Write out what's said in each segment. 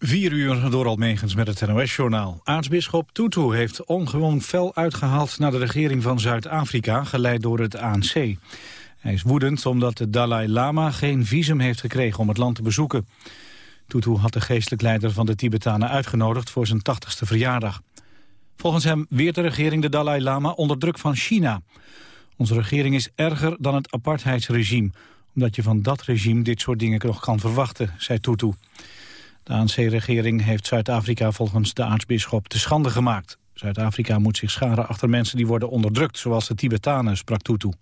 Vier uur door Almegens met het NOS-journaal. Aartsbisschop Tutu heeft ongewoon fel uitgehaald naar de regering van Zuid-Afrika, geleid door het ANC. Hij is woedend omdat de Dalai Lama geen visum heeft gekregen om het land te bezoeken. Tutu had de geestelijk leider van de Tibetanen uitgenodigd voor zijn 80ste verjaardag. Volgens hem weert de regering de Dalai Lama onder druk van China. Onze regering is erger dan het apartheidsregime, omdat je van dat regime dit soort dingen nog kan verwachten, zei Tutu. De ANC-regering heeft Zuid-Afrika volgens de aartsbisschop te schande gemaakt. Zuid-Afrika moet zich scharen achter mensen die worden onderdrukt, zoals de Tibetanen, sprak Tutu.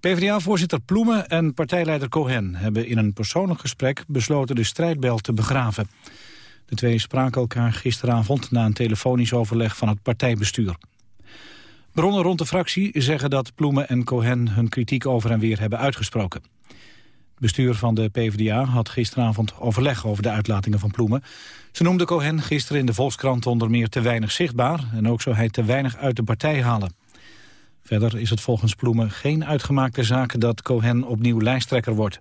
PvdA-voorzitter Ploemen en partijleider Cohen hebben in een persoonlijk gesprek besloten de strijdbel te begraven. De twee spraken elkaar gisteravond na een telefonisch overleg van het partijbestuur. Bronnen rond de fractie zeggen dat Ploemen en Cohen hun kritiek over en weer hebben uitgesproken bestuur van de PvdA had gisteravond overleg over de uitlatingen van Ploemen. Ze noemde Cohen gisteren in de Volkskrant onder meer te weinig zichtbaar... en ook zou hij te weinig uit de partij halen. Verder is het volgens Ploemen geen uitgemaakte zaak dat Cohen opnieuw lijsttrekker wordt.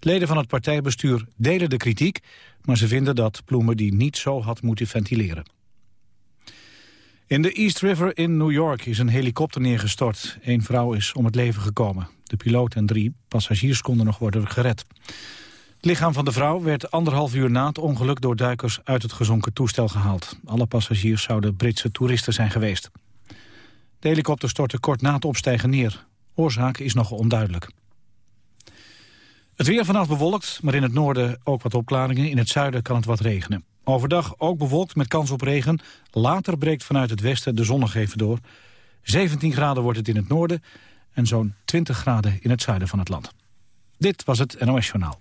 Leden van het partijbestuur delen de kritiek... maar ze vinden dat Ploemen die niet zo had moeten ventileren. In de East River in New York is een helikopter neergestort. Eén vrouw is om het leven gekomen. De piloot en drie passagiers konden nog worden gered. Het lichaam van de vrouw werd anderhalf uur na het ongeluk door duikers uit het gezonken toestel gehaald. Alle passagiers zouden Britse toeristen zijn geweest. De helikopter stortte kort na het opstijgen neer. Oorzaak is nog onduidelijk. Het weer vanaf bewolkt, maar in het noorden ook wat opklaringen. In het zuiden kan het wat regenen. Overdag ook bewolkt met kans op regen. Later breekt vanuit het westen de zon nog even door. 17 graden wordt het in het noorden en zo'n 20 graden in het zuiden van het land. Dit was het NOS Journaal.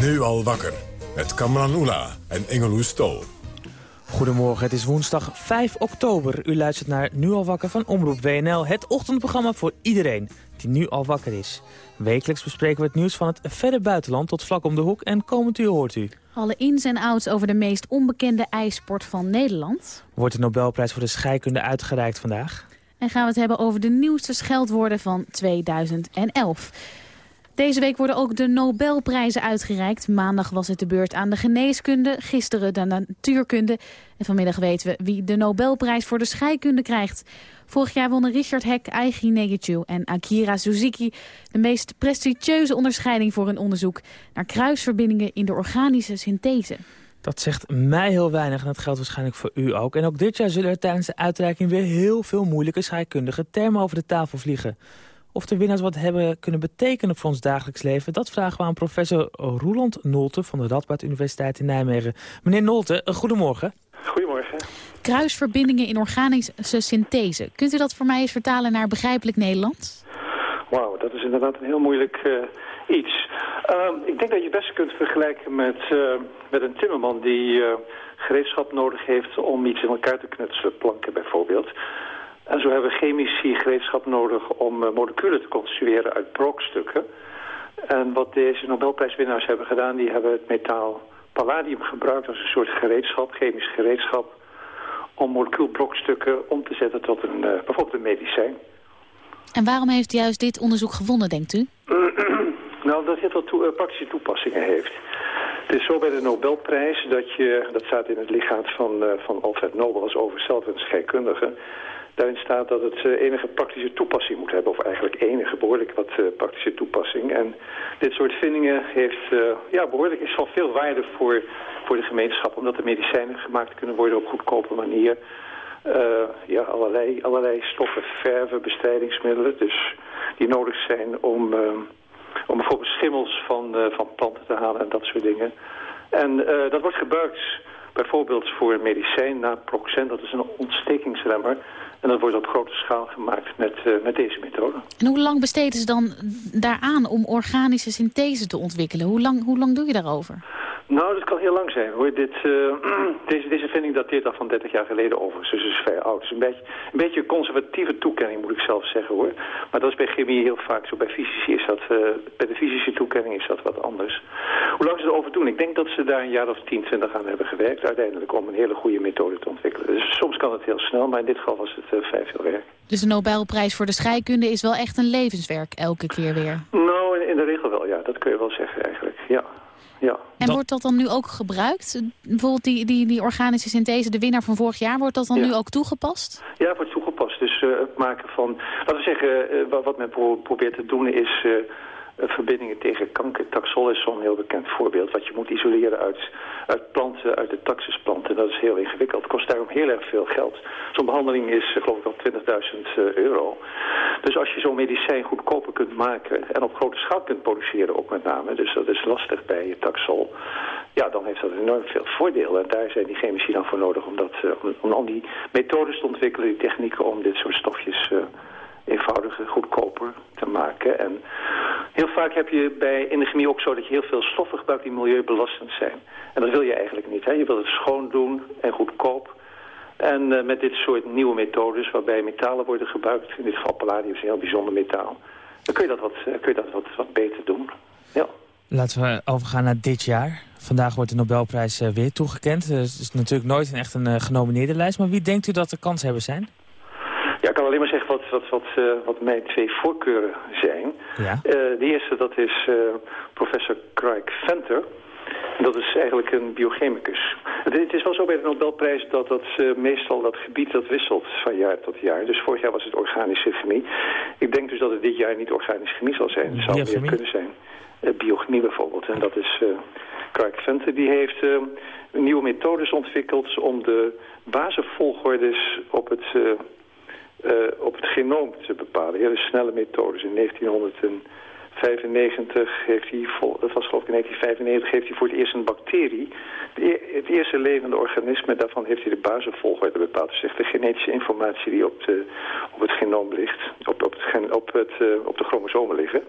Nu al wakker met Kamran Oela en Engeloes Stol. Goedemorgen, het is woensdag 5 oktober. U luistert naar Nu al wakker van Omroep WNL. Het ochtendprogramma voor iedereen die nu al wakker is. Wekelijks bespreken we het nieuws van het verre buitenland tot vlak om de hoek. En komend uur hoort u... Alle ins en outs over de meest onbekende ijsport van Nederland. Wordt de Nobelprijs voor de scheikunde uitgereikt vandaag. En gaan we het hebben over de nieuwste scheldwoorden van 2011. Deze week worden ook de Nobelprijzen uitgereikt. Maandag was het de beurt aan de geneeskunde, gisteren de natuurkunde. En vanmiddag weten we wie de Nobelprijs voor de scheikunde krijgt. Vorig jaar wonnen Richard Heck, Aigi Negicu en Akira Suzuki... de meest prestigieuze onderscheiding voor hun onderzoek... naar kruisverbindingen in de organische synthese. Dat zegt mij heel weinig en dat geldt waarschijnlijk voor u ook. En ook dit jaar zullen er tijdens de uitreiking weer heel veel moeilijke scheikundige termen over de tafel vliegen. Of de winnaars wat hebben kunnen betekenen voor ons dagelijks leven... dat vragen we aan professor Roeland Nolte van de Radboud Universiteit in Nijmegen. Meneer Nolte, goedemorgen. Goedemorgen. Kruisverbindingen in organische synthese. Kunt u dat voor mij eens vertalen naar begrijpelijk Nederlands? Wauw, dat is inderdaad een heel moeilijk uh, iets. Uh, ik denk dat je het best kunt vergelijken met, uh, met een timmerman die gereedschap nodig heeft om iets in elkaar te knutselen, planken bijvoorbeeld. En zo hebben chemici gereedschap nodig om uh, moleculen te construeren uit brokstukken. En wat deze Nobelprijswinnaars hebben gedaan, die hebben het metaal palladium gebruikt als een soort gereedschap, chemisch gereedschap, om molecuulbrokstukken om te zetten tot een, uh, bijvoorbeeld een medicijn. En waarom heeft juist dit onderzoek gewonnen, denkt u? nou, dat het wel toe, uh, praktische toepassingen heeft. Het is zo bij de Nobelprijs dat je, dat staat in het lichaam van, uh, van Alfred Nobel als over een scheikundige, Daarin staat dat het eh, enige praktische toepassing moet hebben. Of eigenlijk enige behoorlijk wat uh, praktische toepassing. En dit soort vindingen heeft, uh, ja, behoorlijk is van veel waarde voor, voor de gemeenschap. Omdat de medicijnen gemaakt kunnen worden op goedkope manier. ja, allerlei, allerlei stoffen, verven, bestrijdingsmiddelen. Dus die nodig zijn om, om bijvoorbeeld schimmels van, van planten te halen en dat soort dingen. En dat wordt gebruikt bijvoorbeeld voor medicijn, naproxen, dat is een ontstekingsremmer. En dat wordt op grote schaal gemaakt met, uh, met deze methode. En hoe lang besteden ze dan daaraan om organische synthese te ontwikkelen? Hoe lang, hoe lang doe je daarover? Nou, dat kan heel lang zijn hoor. Dit, uh, deze, deze vinding dateert al van 30 jaar geleden overigens, dus is vrij oud. Is een beetje, een beetje een conservatieve toekenning moet ik zelf zeggen hoor. Maar dat is bij chemie heel vaak zo. Bij fysici is dat, uh, bij de fysische toekenning is dat wat anders. Hoe lang ze erover doen? Ik denk dat ze daar een jaar of 10, 20 aan hebben gewerkt uiteindelijk om een hele goede methode te ontwikkelen. Dus soms kan het heel snel, maar in dit geval was het uh, vrij veel werk. Dus de Nobelprijs voor de scheikunde is wel echt een levenswerk elke keer weer? Nou, in, in de regel wel ja. Dat kun je wel zeggen eigenlijk, ja. Ja. En wordt dat dan nu ook gebruikt? Bijvoorbeeld die, die, die organische synthese, de winnaar van vorig jaar, wordt dat dan nu ook toegepast? Ja, het wordt toegepast. Dus uh, het maken van, laten we zeggen, uh, wat, wat men pro probeert te doen is... Uh, verbindingen tegen kanker. Taxol is zo'n heel bekend voorbeeld. Wat je moet isoleren uit, uit planten, uit de taxusplanten. Dat is heel ingewikkeld. Het kost daarom heel erg veel geld. Zo'n behandeling is geloof ik al 20.000 euro. Dus als je zo'n medicijn goedkoper kunt maken en op grote schaal kunt produceren ook met name, dus dat is lastig bij Taxol, ja, dan heeft dat enorm veel voordelen. En daar zijn die chemici dan voor nodig om, dat, om, om al die methodes te ontwikkelen, die technieken om dit soort stofjes uh, eenvoudiger, goedkoper te maken. En heel vaak heb je bij, in de chemie ook zo dat je heel veel stoffen gebruikt die milieubelastend zijn. En dat wil je eigenlijk niet. Hè? Je wil het schoon doen en goedkoop. En uh, met dit soort nieuwe methodes waarbij metalen worden gebruikt, in dit geval palladium is een heel bijzonder metaal, dan kun je dat wat, uh, kun je dat wat, wat beter doen. Ja. Laten we overgaan naar dit jaar. Vandaag wordt de Nobelprijs uh, weer toegekend. het is natuurlijk nooit een echt een genomineerde lijst, maar wie denkt u dat de kanshebbers zijn? Ja, ik kan alleen maar zeggen wat, wat, wat, uh, wat mijn twee voorkeuren zijn. Ja. Uh, de eerste, dat is uh, professor Craig Venter. Dat is eigenlijk een biochemicus. Het, is wel zo bij de Nobelprijs dat dat meestal dat gebied dat wisselt van jaar tot jaar. Dus vorig jaar was het organische chemie. Ik denk dus dat het dit jaar niet organische chemie zal zijn. Het zou meer kunnen zijn. biochemie bijvoorbeeld. En dat is Craig Venter. Die heeft nieuwe methodes ontwikkeld om de basisvolgordes op het uh, op het genoom te bepalen. Hele snelle methodes. In 1995 heeft hij, dat was geloof ik in 1995, heeft hij voor het eerst een bacterie, het eerste levende organisme, daarvan heeft hij de basisvolgorde bepaald. Dus de genetische informatie die op, de, op het genoom ligt, op, op, het, op, het, uh, op de chromosomen liggen.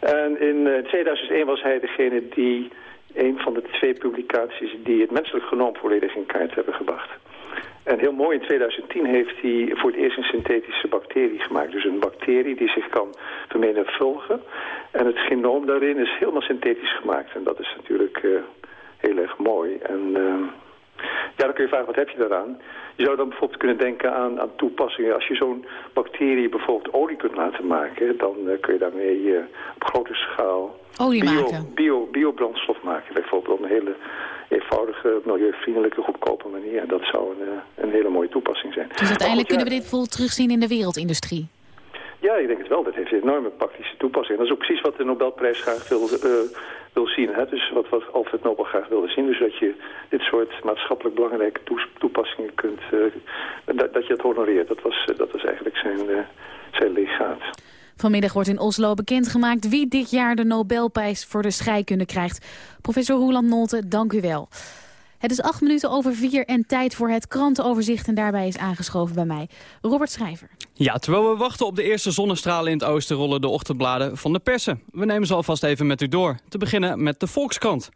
En in uh, 2001 was hij degene die een van de twee publicaties die het menselijk genoom volledig in kaart hebben gebracht. En heel mooi, in 2010 heeft hij voor het eerst een synthetische bacterie gemaakt. Dus een bacterie die zich kan vermenigvuldigen. En het genoom daarin is helemaal synthetisch gemaakt. En dat is natuurlijk uh, heel erg mooi. En uh, ja, dan kun je vragen, wat heb je daaraan? Je zou dan bijvoorbeeld kunnen denken aan, aan toepassingen. Als je zo'n bacterie bijvoorbeeld olie kunt laten maken... dan uh, kun je daarmee uh, op grote schaal olie bio, maken. Bio, biobrandstof maken. Bijvoorbeeld een hele eenvoudige, milieuvriendelijke, goedkope manier. En dat zou een, een hele mooie toepassing zijn. Dus uiteindelijk kunnen we dit bijvoorbeeld terugzien in de wereldindustrie? Ja, ik denk het wel. Dat heeft een enorme praktische toepassing. Dat is ook precies wat de Nobelprijs graag wil, uh, wil zien. Hè? Dus wat, wat Alfred Nobel graag wilde zien. Dus dat je dit soort maatschappelijk belangrijke toepassingen kunt... Uh, dat, dat je het honoreert. Dat was, dat was eigenlijk zijn, uh, zijn legaat. Vanmiddag wordt in Oslo bekendgemaakt wie dit jaar de Nobelprijs voor de scheikunde krijgt. Professor Roland Nolte, dank u wel. Het is acht minuten over vier en tijd voor het krantenoverzicht. En daarbij is aangeschoven bij mij Robert Schrijver. Ja, terwijl we wachten op de eerste zonnestralen in het oosten... rollen de ochtendbladen van de persen. We nemen ze alvast even met u door. Te beginnen met de Volkskrant.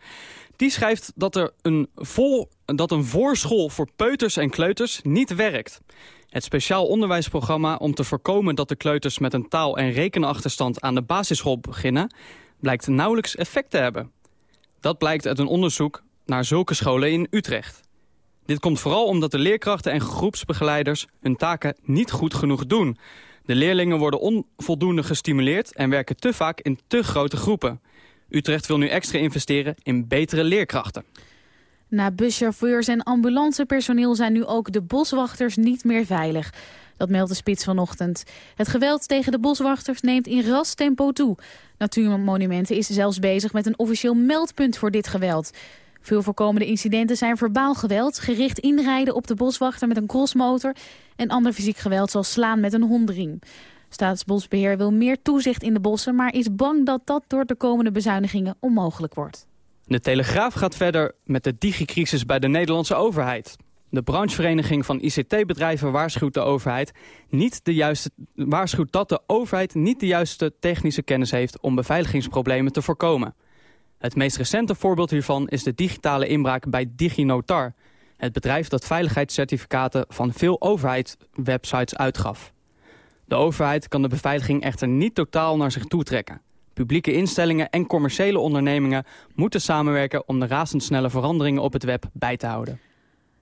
Die schrijft dat, er een, vol, dat een voorschool voor peuters en kleuters niet werkt. Het speciaal onderwijsprogramma om te voorkomen dat de kleuters met een taal- en rekenachterstand aan de basisschool beginnen, blijkt nauwelijks effect te hebben. Dat blijkt uit een onderzoek naar zulke scholen in Utrecht. Dit komt vooral omdat de leerkrachten en groepsbegeleiders hun taken niet goed genoeg doen. De leerlingen worden onvoldoende gestimuleerd en werken te vaak in te grote groepen. Utrecht wil nu extra investeren in betere leerkrachten. Na buschauffeurs en ambulancepersoneel zijn nu ook de boswachters niet meer veilig. Dat meldt de spits vanochtend. Het geweld tegen de boswachters neemt in ras tempo toe. Natuurmonumenten is zelfs bezig met een officieel meldpunt voor dit geweld. Veel voorkomende incidenten zijn verbaal geweld, gericht inrijden op de boswachter met een crossmotor en ander fysiek geweld zoals slaan met een hondriem. Staatsbosbeheer wil meer toezicht in de bossen, maar is bang dat dat door de komende bezuinigingen onmogelijk wordt. De Telegraaf gaat verder met de digicrisis bij de Nederlandse overheid. De branchevereniging van ICT-bedrijven waarschuwt, de overheid niet de juiste, waarschuwt dat de overheid niet de juiste technische kennis heeft om beveiligingsproblemen te voorkomen. Het meest recente voorbeeld hiervan is de digitale inbraak bij DigiNotar... het bedrijf dat veiligheidscertificaten van veel overheidswebsites uitgaf. De overheid kan de beveiliging echter niet totaal naar zich toe trekken. Publieke instellingen en commerciële ondernemingen moeten samenwerken om de razendsnelle veranderingen op het web bij te houden.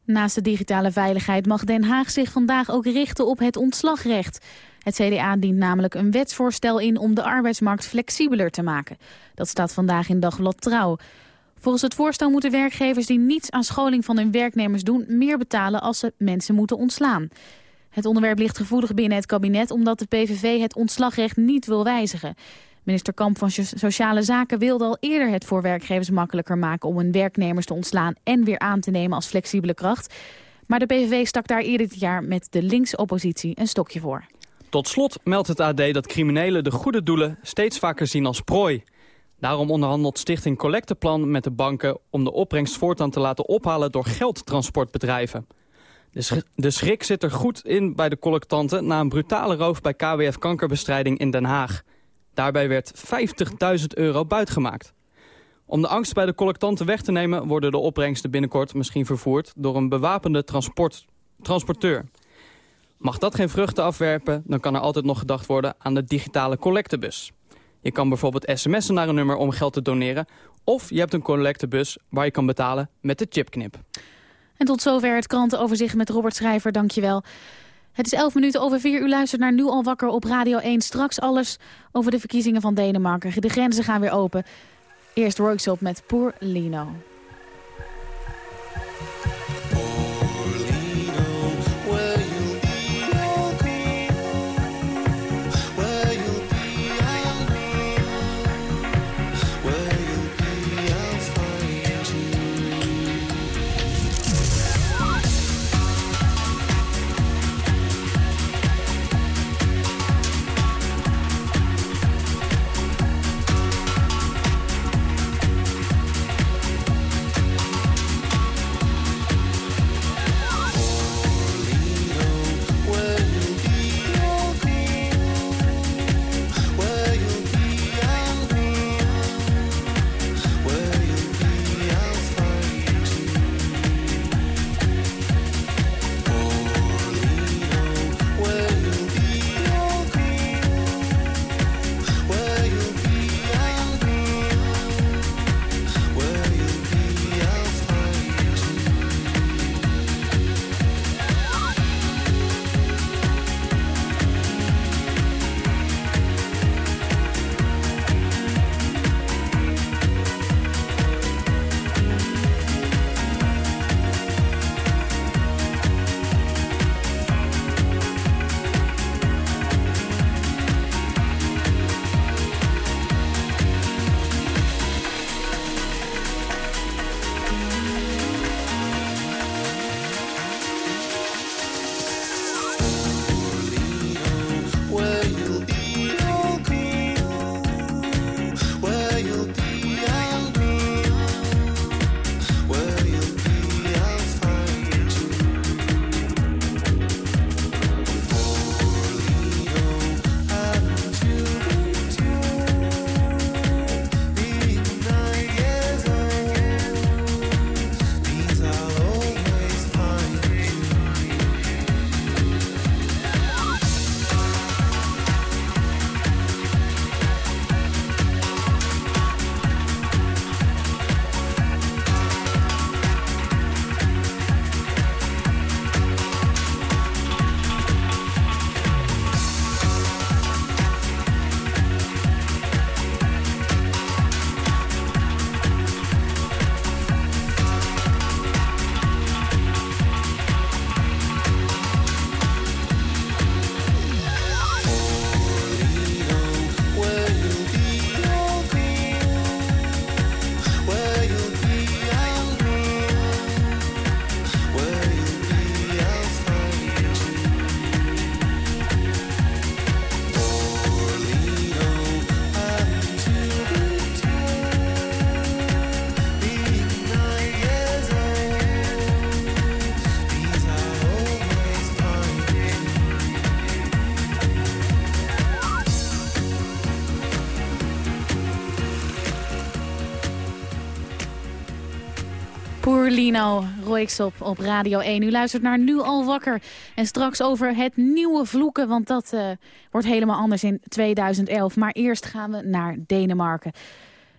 Naast de digitale veiligheid mag Den Haag zich vandaag ook richten op het ontslagrecht. Het CDA dient namelijk een wetsvoorstel in om de arbeidsmarkt flexibeler te maken. Dat staat vandaag in Dagblad Trouw. Volgens het voorstel moeten werkgevers die niets aan scholing van hun werknemers doen... meer betalen als ze mensen moeten ontslaan. Het onderwerp ligt gevoelig binnen het kabinet... omdat de PVV het ontslagrecht niet wil wijzigen. Minister Kamp van Sociale Zaken wilde al eerder het voor werkgevers makkelijker maken... om hun werknemers te ontslaan en weer aan te nemen als flexibele kracht. Maar de PVV stak daar eerder dit jaar met de linkse oppositie een stokje voor. Tot slot meldt het AD dat criminelen de goede doelen steeds vaker zien als prooi. Daarom onderhandelt Stichting Collecteplan met de banken om de opbrengst voortaan te laten ophalen door geldtransportbedrijven. De, schrik zit er goed in bij de collectanten na een brutale roof bij KWF Kankerbestrijding in Den Haag. Daarbij werd 50.000 euro buitgemaakt. Om de angst bij de collectanten weg te nemen worden de opbrengsten binnenkort misschien vervoerd door een bewapende transport, transporteur. Mag dat geen vruchten afwerpen, dan kan er altijd nog gedacht worden aan de digitale collectebus. Je kan bijvoorbeeld sms'en naar een nummer om geld te doneren... of je hebt een collectebus waar je kan betalen met de chipknip. En tot zover het krantenoverzicht met Robert Schrijver, dankjewel. Het is 11 minuten over 4. U luistert naar Nu al wakker op Radio 1. Straks alles over de verkiezingen van Denemarken. De grenzen gaan weer open. Eerst Royksop met Poor Lino. Lino, Royksop op Radio 1. U luistert naar Nu al wakker. En straks over het nieuwe vloeken, want dat uh, wordt helemaal anders in 2011. Maar eerst gaan we naar Denemarken.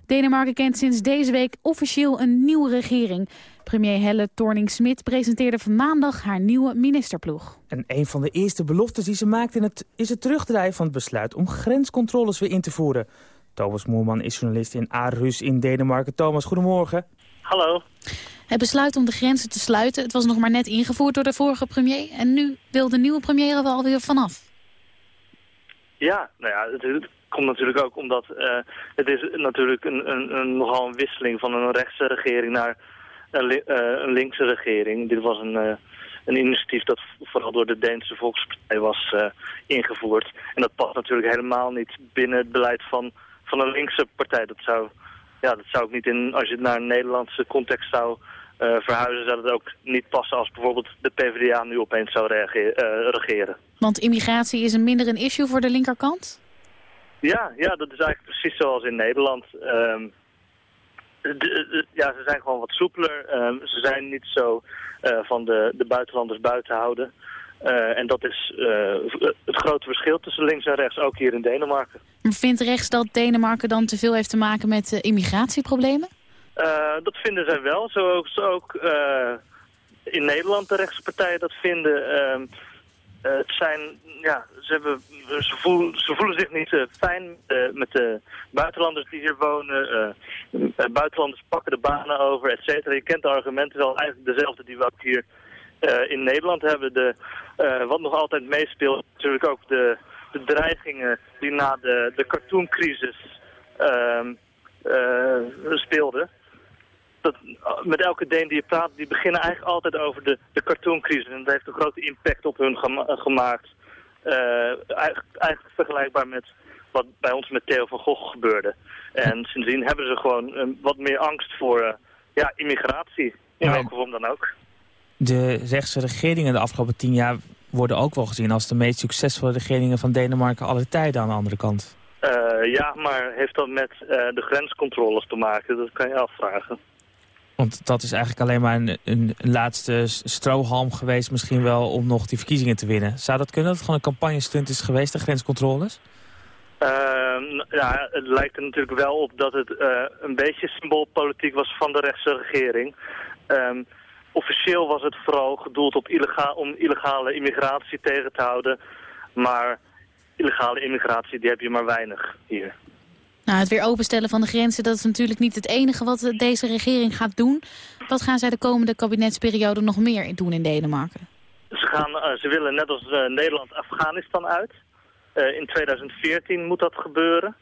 Denemarken kent sinds deze week officieel een nieuwe regering. Premier Helle Thorning-Smit presenteerde van maandag haar nieuwe ministerploeg. En een van de eerste beloftes die ze maakt in het, is het terugdraaien van het besluit om grenscontroles weer in te voeren. Thomas Moerman is journalist in Aarhus in Denemarken. Thomas, goedemorgen. Hallo. Het besluit om de grenzen te sluiten, het was nog maar net ingevoerd door de vorige premier. En nu wil de nieuwe premier er wel weer vanaf. Ja, nou ja, het, komt natuurlijk ook omdat uh, het is natuurlijk een, een, een, nogal een wisseling van een rechtse regering naar een, uh, een linkse regering. Dit was een, uh, een initiatief dat vooral door de Deense Volkspartij was ingevoerd. En dat past natuurlijk helemaal niet binnen het beleid van, van een linkse partij. Dat zou ja, dat zou ook niet in, als je het naar een Nederlandse context zou uh, verhuizen, zou het ook niet passen als bijvoorbeeld de PvdA nu opeens zou reageren, uh, regeren. Want immigratie is een minder een issue voor de linkerkant? Ja, ja dat is eigenlijk precies zoals in Nederland. Um, ja, ze zijn gewoon wat soepeler. Um, ze zijn niet zo uh, van de, de buitenlanders buiten houden. Uh, en dat is uh, het grote verschil tussen links en rechts, ook hier in Denemarken. Vindt rechts dat Denemarken dan te veel heeft te maken met uh, immigratieproblemen? dat vinden zij wel. Zo ook in Nederland de rechtse partijen dat vinden. Ehm, het zijn, ja, ze, hebben, ze, voelen, ze voelen zich niet fijn met de buitenlanders die hier wonen. buitenlanders pakken de banen over, et cetera. Je kent de argumenten wel, eigenlijk dezelfde die we ook hier in Nederland hebben. De, uh, wat nog altijd meespeelt, natuurlijk ook de, de dreigingen die na de, de cartooncrisis uh, speelden. Dat, met elke Deen die je praat, die beginnen eigenlijk altijd over de, de cartooncrisis. En dat heeft een grote impact op hun gemaakt. eigenlijk, eigenlijk vergelijkbaar met wat bij ons met Theo van Gogh gebeurde. En sindsdien hebben ze gewoon wat meer angst voor ja, immigratie. In welke vorm dan ook de rechtse regeringen de afgelopen tien jaar worden ook wel gezien als de meest succesvolle regeringen van Denemarken alle tijden aan de andere kant. Uh, ja, maar heeft dat met uh, de grenscontroles te maken? Dat kan je afvragen. Want dat is eigenlijk alleen maar een, een, laatste strohalm geweest misschien wel om nog die verkiezingen te winnen. Zou dat kunnen dat het gewoon een campagnestunt is geweest, de grenscontroles? Uh, ja, het lijkt er natuurlijk wel op dat het uh, een beetje symboolpolitiek was van de rechtse regering. Um, officieel was het vooral gedoeld op illegaal, om illegale immigratie tegen te houden. Maar illegale immigratie, die heb je maar weinig hier. Nou, het weer openstellen van de grenzen, dat is natuurlijk niet het enige wat deze regering gaat doen. Wat gaan zij de komende kabinetsperiode nog meer doen in Denemarken? Ze, gaan, uh, ze willen net als uh, Nederland Afghanistan uit. Uh, in 2014 moet dat gebeuren.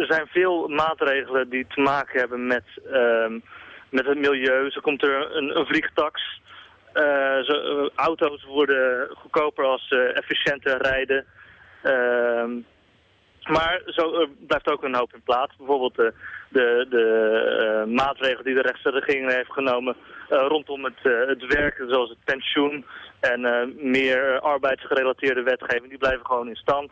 er zijn veel maatregelen die te maken hebben met ehm, met het milieu. Zo komt er een, een vliegtax. Uh, zo, uh, auto's worden goedkoper als uh, efficiënter rijden. Ehm, maar zo blijft ook een hoop in plaats. Bijvoorbeeld de, de, de maatregelen die de rechtse regering heeft genomen rondom het, het werk, zoals het pensioen en meer arbeidsgerelateerde wetgeving, die blijven gewoon in stand.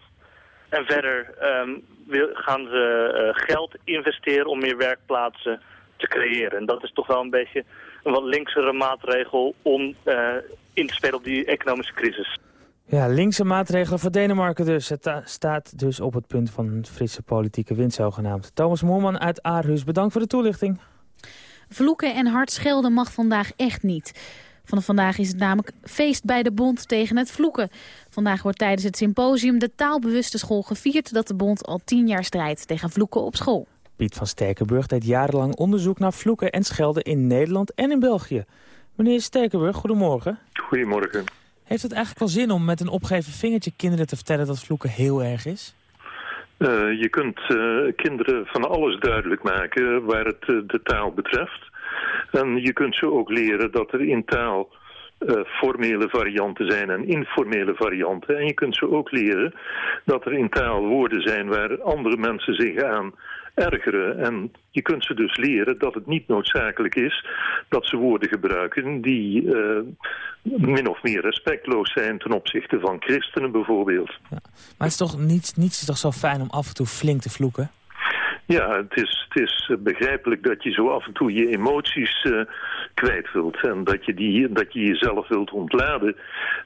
En verder um, gaan ze geld investeren om meer werkplaatsen te creëren. En dat is toch wel een beetje een wat linksere maatregel om uh, in te spelen op die economische crisis. Ja, linkse maatregelen voor Denemarken dus. Het staat dus op het punt van een frisse politieke wind zogenaamd. Thomas Moorman uit Aarhus, bedankt voor de toelichting. Vloeken en hard schelden mag vandaag echt niet. Vanaf vandaag is het namelijk feest bij de bond tegen het vloeken. Vandaag wordt tijdens het symposium de taalbewuste school gevierd... dat de bond al tien jaar strijdt tegen vloeken op school. Piet van Sterkenburg deed jarenlang onderzoek naar vloeken en schelden in Nederland en in België. Meneer Sterkenburg, goedemorgen. Goedemorgen. Heeft het eigenlijk wel zin om met een opgeven vingertje kinderen te vertellen dat vloeken heel erg is? Uh, je kunt uh, kinderen van alles duidelijk maken waar het uh, de taal betreft. En je kunt ze ook leren dat er in taal formele varianten zijn en informele varianten. En je kunt ze ook leren dat er in taal woorden zijn waar andere mensen zich aan ergeren. En je kunt ze dus leren dat het niet noodzakelijk is dat ze woorden gebruiken die uh, min of meer respectloos zijn ten opzichte van christenen bijvoorbeeld. Maar het is toch niets, niets is toch zo fijn om af en toe flink te vloeken? Ja, het is, het is begrijpelijk dat je zo af en toe je emoties uh, kwijt wilt. En dat je, die, dat je jezelf wilt ontladen.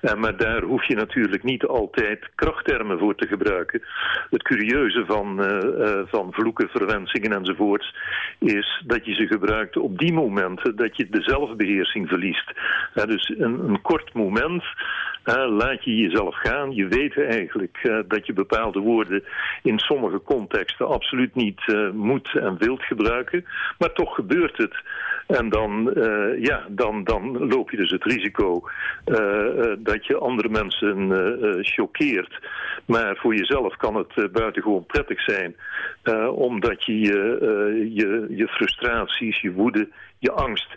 Uh, maar daar hoef je natuurlijk niet altijd krachttermen voor te gebruiken. Het curieuze van, van vloeken, verwensingen enzovoorts... is dat je ze gebruikt op die momenten dat je de zelfbeheersing verliest. dus een, een kort moment laat je jezelf gaan. Je weet eigenlijk uh, dat je bepaalde woorden in sommige contexten absoluut niet uh, moet en wilt gebruiken. Maar toch gebeurt het. En dan, uh, ja, dan, dan loop je dus het risico dat je andere mensen choqueert. Maar voor jezelf kan het buitengewoon prettig zijn. omdat je je, je frustraties, je woede, je angst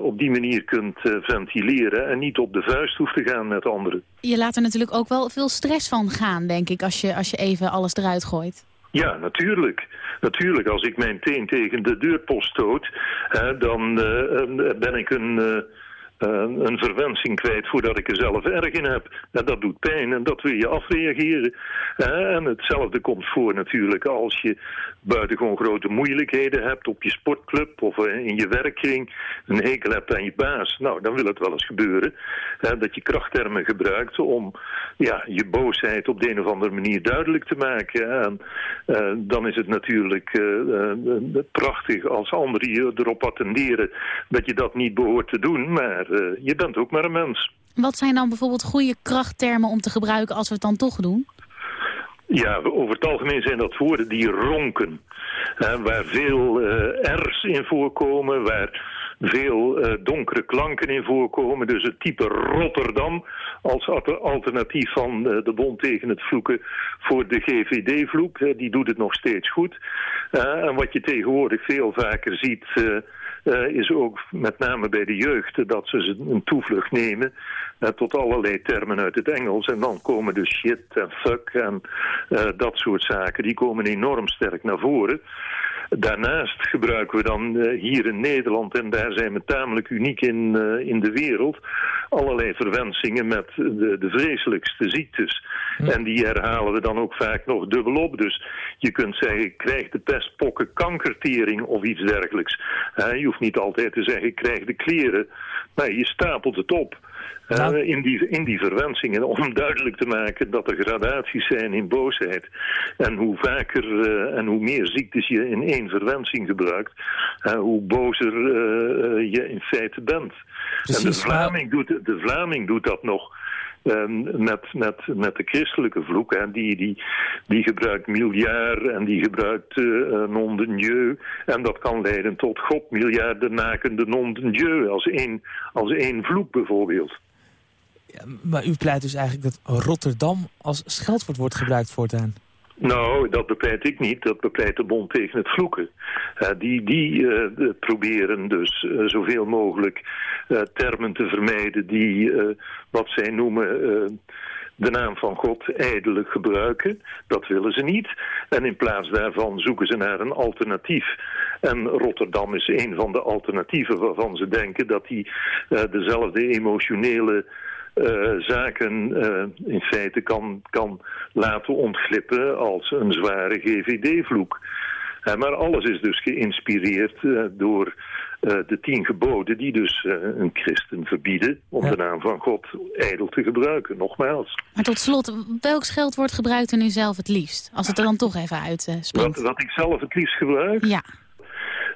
op die manier kunt ventileren en niet op de vuist hoeft te gaan met anderen. Je laat er natuurlijk ook wel veel stress van gaan, denk ik, als je, als je even alles eruit gooit. Ja, natuurlijk. Natuurlijk, als ik mijn teen tegen de deurpost stoot, hè, dan uh, ben ik een een verwensing kwijt voordat ik er zelf erg in heb. En dat doet pijn en dat wil je afreageren. En hetzelfde komt voor natuurlijk als je buitengewoon grote moeilijkheden hebt op je sportclub of in je werkkring, een hekel hebt aan je baas. Nou, dan wil het wel eens gebeuren dat je krachttermen gebruikt om ja, je boosheid op de een of andere manier duidelijk te maken. En uh, dan is het natuurlijk prachtig als anderen je erop attenderen dat je dat niet behoort te doen, maar je bent ook maar een mens. Wat zijn dan bijvoorbeeld goede krachttermen om te gebruiken als we het dan toch doen? Ja, over het algemeen zijn dat woorden die ronken. Hè, waar veel uh, R's in voorkomen, waar veel uh, donkere klanken in voorkomen. Dus het type Rotterdam als alternatief van uh, de Bond tegen het vloeken voor de GVD-vloek. die doet het nog steeds goed. en wat je tegenwoordig veel vaker ziet uh, is ook met name bij de jeugd dat ze een toevlucht nemen uh, tot allerlei termen uit het Engels. En dan komen dus shit en fuck en uh, dat soort zaken, die komen enorm sterk naar voren. Daarnaast gebruiken we dan uh, hier in Nederland, en daar zijn we tamelijk uniek in, uh, in de wereld, allerlei verwensingen met de, de vreselijkste ziektes. En die herhalen we dan ook vaak nog dubbelop. Dus je kunt zeggen, krijg de pestpokken kankertering of iets dergelijks. Je hoeft niet altijd te zeggen, krijg de kleren. Maar je stapelt het op. Nou. Uh, in, die, in die verwensingen om duidelijk te maken dat er gradaties zijn in boosheid. En hoe vaker uh, en hoe meer ziektes je in één verwensing gebruikt, uh, hoe bozer je in feite bent. Precies, en de Vlaming, doet, de Vlaming doet dat nog um, met, met, met de christelijke vloek. Hè, die, die, die gebruikt miljard en die gebruikt uh, non de dieu. En dat kan leiden tot God, miljarden nakende non de dieu. Als één, als één vloek bijvoorbeeld. Ja, maar u pleit dus eigenlijk dat Rotterdam als scheldwoord wordt gebruikt voortaan? Nou, dat bepleit ik niet. Dat bepleit de Bond tegen het vloeken. Uh, die die uh, proberen dus uh, zoveel mogelijk termen te vermijden die, wat zij noemen, de naam van God ijdelijk gebruiken. Dat willen ze niet. En in plaats daarvan zoeken ze naar een alternatief. En Rotterdam is een van de alternatieven waarvan ze denken dat die dezelfde emotionele uh, zaken uh, in feite kan, kan laten ontglippen als een zware GVD-vloek. Uh, maar alles is dus geïnspireerd door de tien geboden die dus een christen verbieden om de naam van God ijdel te gebruiken, nogmaals. Maar tot slot, welk scheldwoord gebruikt u nu zelf het liefst? Als het er dan toch even uit wat, wat ik zelf het liefst gebruik? Ja.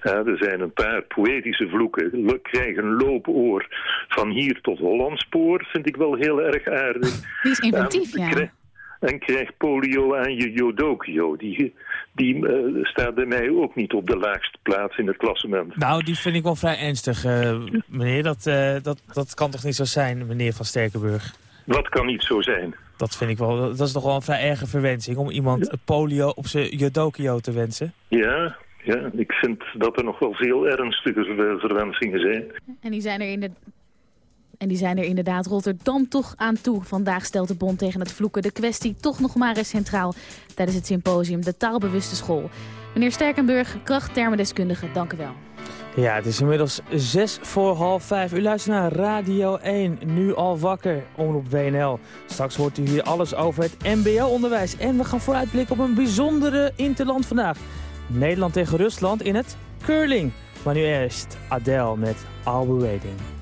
Ja, er zijn een paar poëtische vloeken. Krijg een loopoor van hier tot Hollandspoor. Vind ik wel heel erg aardig. Die is inventief, ja. en krijg polio aan je jodokio. Die, die uh, staat bij mij ook niet op de laagste plaats in het klassement. Nou, die vind ik wel vrij ernstig, uh, meneer. Dat, uh, dat, dat kan toch niet zo zijn, meneer Van Sterkenburg? Wat kan niet zo zijn? Dat vind ik wel, dat is toch wel een vrij erge verwensing... om iemand polio op zijn jodokio te wensen? Ja, ja, ik vind dat er nog wel veel ernstige verwensingen zijn. En die zijn er in de... En die zijn er inderdaad Rotterdam toch aan toe. Vandaag stelt de bond tegen het vloeken de kwestie toch nog maar eens centraal... tijdens het symposium De Taalbewuste School. Meneer Sterkenburg, krachttermendeskundige, dank u wel. Ja, het is inmiddels zes voor half vijf. U luistert naar Radio 1, nu al wakker, omroep WNL. Straks hoort u hier alles over het mbo-onderwijs. En we gaan vooruitblikken op een bijzondere interland vandaag. Nederland tegen Rusland in het curling. Maar nu eerst Adele met Waiting.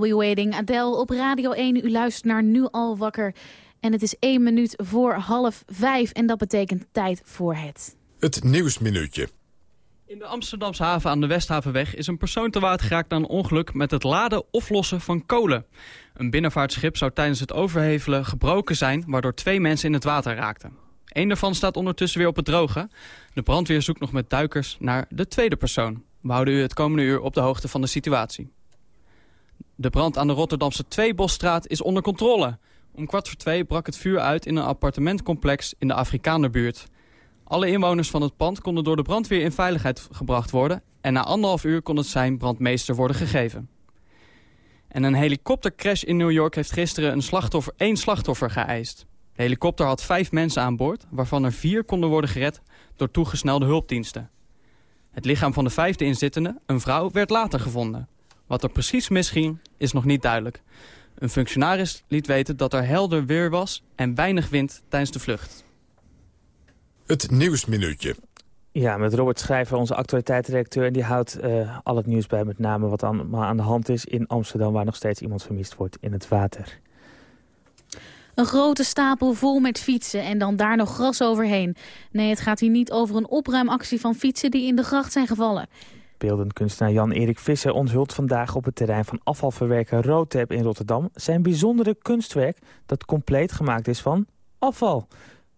We Waiting. Adele op Radio 1. U luistert naar Nu al wakker. En het is één minuut voor half vijf. En dat betekent tijd voor het... Het Nieuwsminuutje. In de Amsterdamse haven aan de Westhavenweg is een persoon te water geraakt na een ongeluk met het laden of lossen van kolen. Een binnenvaartschip zou tijdens het overhevelen gebroken zijn, waardoor twee mensen in het water raakten. Eén daarvan staat ondertussen weer op het droge. De brandweer zoekt nog met duikers naar de tweede persoon. We houden u het komende uur op de hoogte van de situatie. De brand aan de Rotterdamse Tweebosstraat is onder controle. Om kwart voor twee brak het vuur uit in een appartementcomplex in de Afrikanerbuurt. Alle inwoners van het pand konden door de brandweer in veiligheid gebracht worden... en na anderhalf uur kon het zijn brandmeester worden gegeven. En een helikoptercrash in New York heeft gisteren een slachtoffer, één slachtoffer geëist. De helikopter had vijf mensen aan boord, waarvan er vier konden worden gered door toegesnelde hulpdiensten. Het lichaam van de vijfde inzittende, een vrouw, werd later gevonden. Wat er precies misging is nog niet duidelijk. Een functionaris liet weten dat er helder weer was en weinig wind tijdens de vlucht. Het Nieuwsminuutje. Ja, met Robert Schrijver, onze actualiteitsdirecteur. En die houdt uh, al het nieuws bij, met name wat aan, aan de hand is in Amsterdam... waar nog steeds iemand vermist wordt in het water. Een grote stapel vol met fietsen en dan daar nog gras overheen. Nee, het gaat hier niet over een opruimactie van fietsen die in de gracht zijn gevallen. Beeldenkunstenaar Jan-Erik Visser onthult vandaag op het terrein van afvalverwerker Rotep in Rotterdam... zijn bijzondere kunstwerk dat compleet gemaakt is van afval.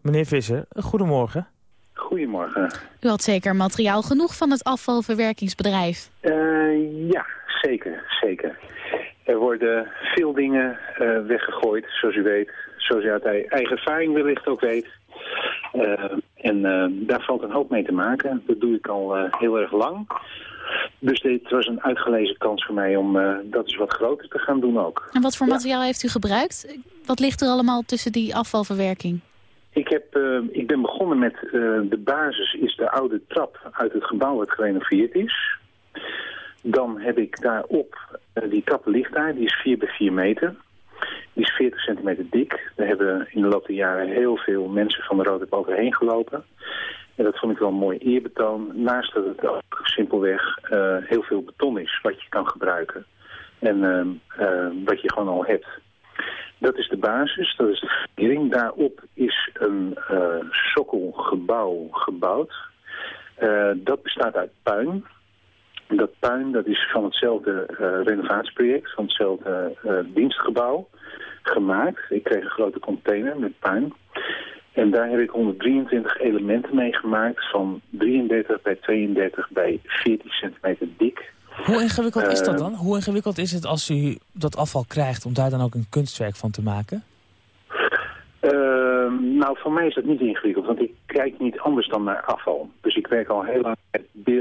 Meneer Visser, goedemorgen. Goedemorgen. U had zeker materiaal genoeg van het afvalverwerkingsbedrijf? Uh, ja, zeker, zeker. Er worden veel dingen uh, weggegooid, zoals u weet. Zoals u uit eigen ervaring wellicht ook weet. Uh, en daar valt een hoop mee te maken. Dat doe ik al heel erg lang. Dus dit was een uitgelezen kans voor mij om dat eens wat groter te gaan doen ook. En wat voor materiaal heeft u gebruikt? Wat ligt er allemaal tussen die afvalverwerking? Ik, heb, uh, ik ben begonnen met uh, de basis is de oude trap uit het gebouw dat gerenoveerd is. Dan heb ik daarop, die trap ligt daar, die is 4 bij 4 meter. Die is 40 centimeter dik. Daar hebben in de loop der jaren heel veel mensen van de Rode overheen gelopen. En dat vond ik wel een mooi eerbetoon. Naast dat het ook simpelweg heel veel beton is wat je kan gebruiken. En wat je gewoon al hebt. Dat is de basis, dat is de fundering. Daarop is een uh, sokkelgebouw gebouwd. Uh, dat bestaat uit puin. Dat puin dat is van hetzelfde uh, renovatieproject, van hetzelfde dienstgebouw gemaakt. Ik kreeg een grote container met puin. En daar heb ik 123 elementen mee gemaakt van 33 bij 32 bij 14 centimeter dik. Hoe ingewikkeld is dat dan? Hoe ingewikkeld is het als u dat afval krijgt om daar dan ook een kunstwerk van te maken? Uh, nou, voor mij is dat niet ingewikkeld, want ik kijk niet anders dan naar afval. Dus ik werk al heel lang,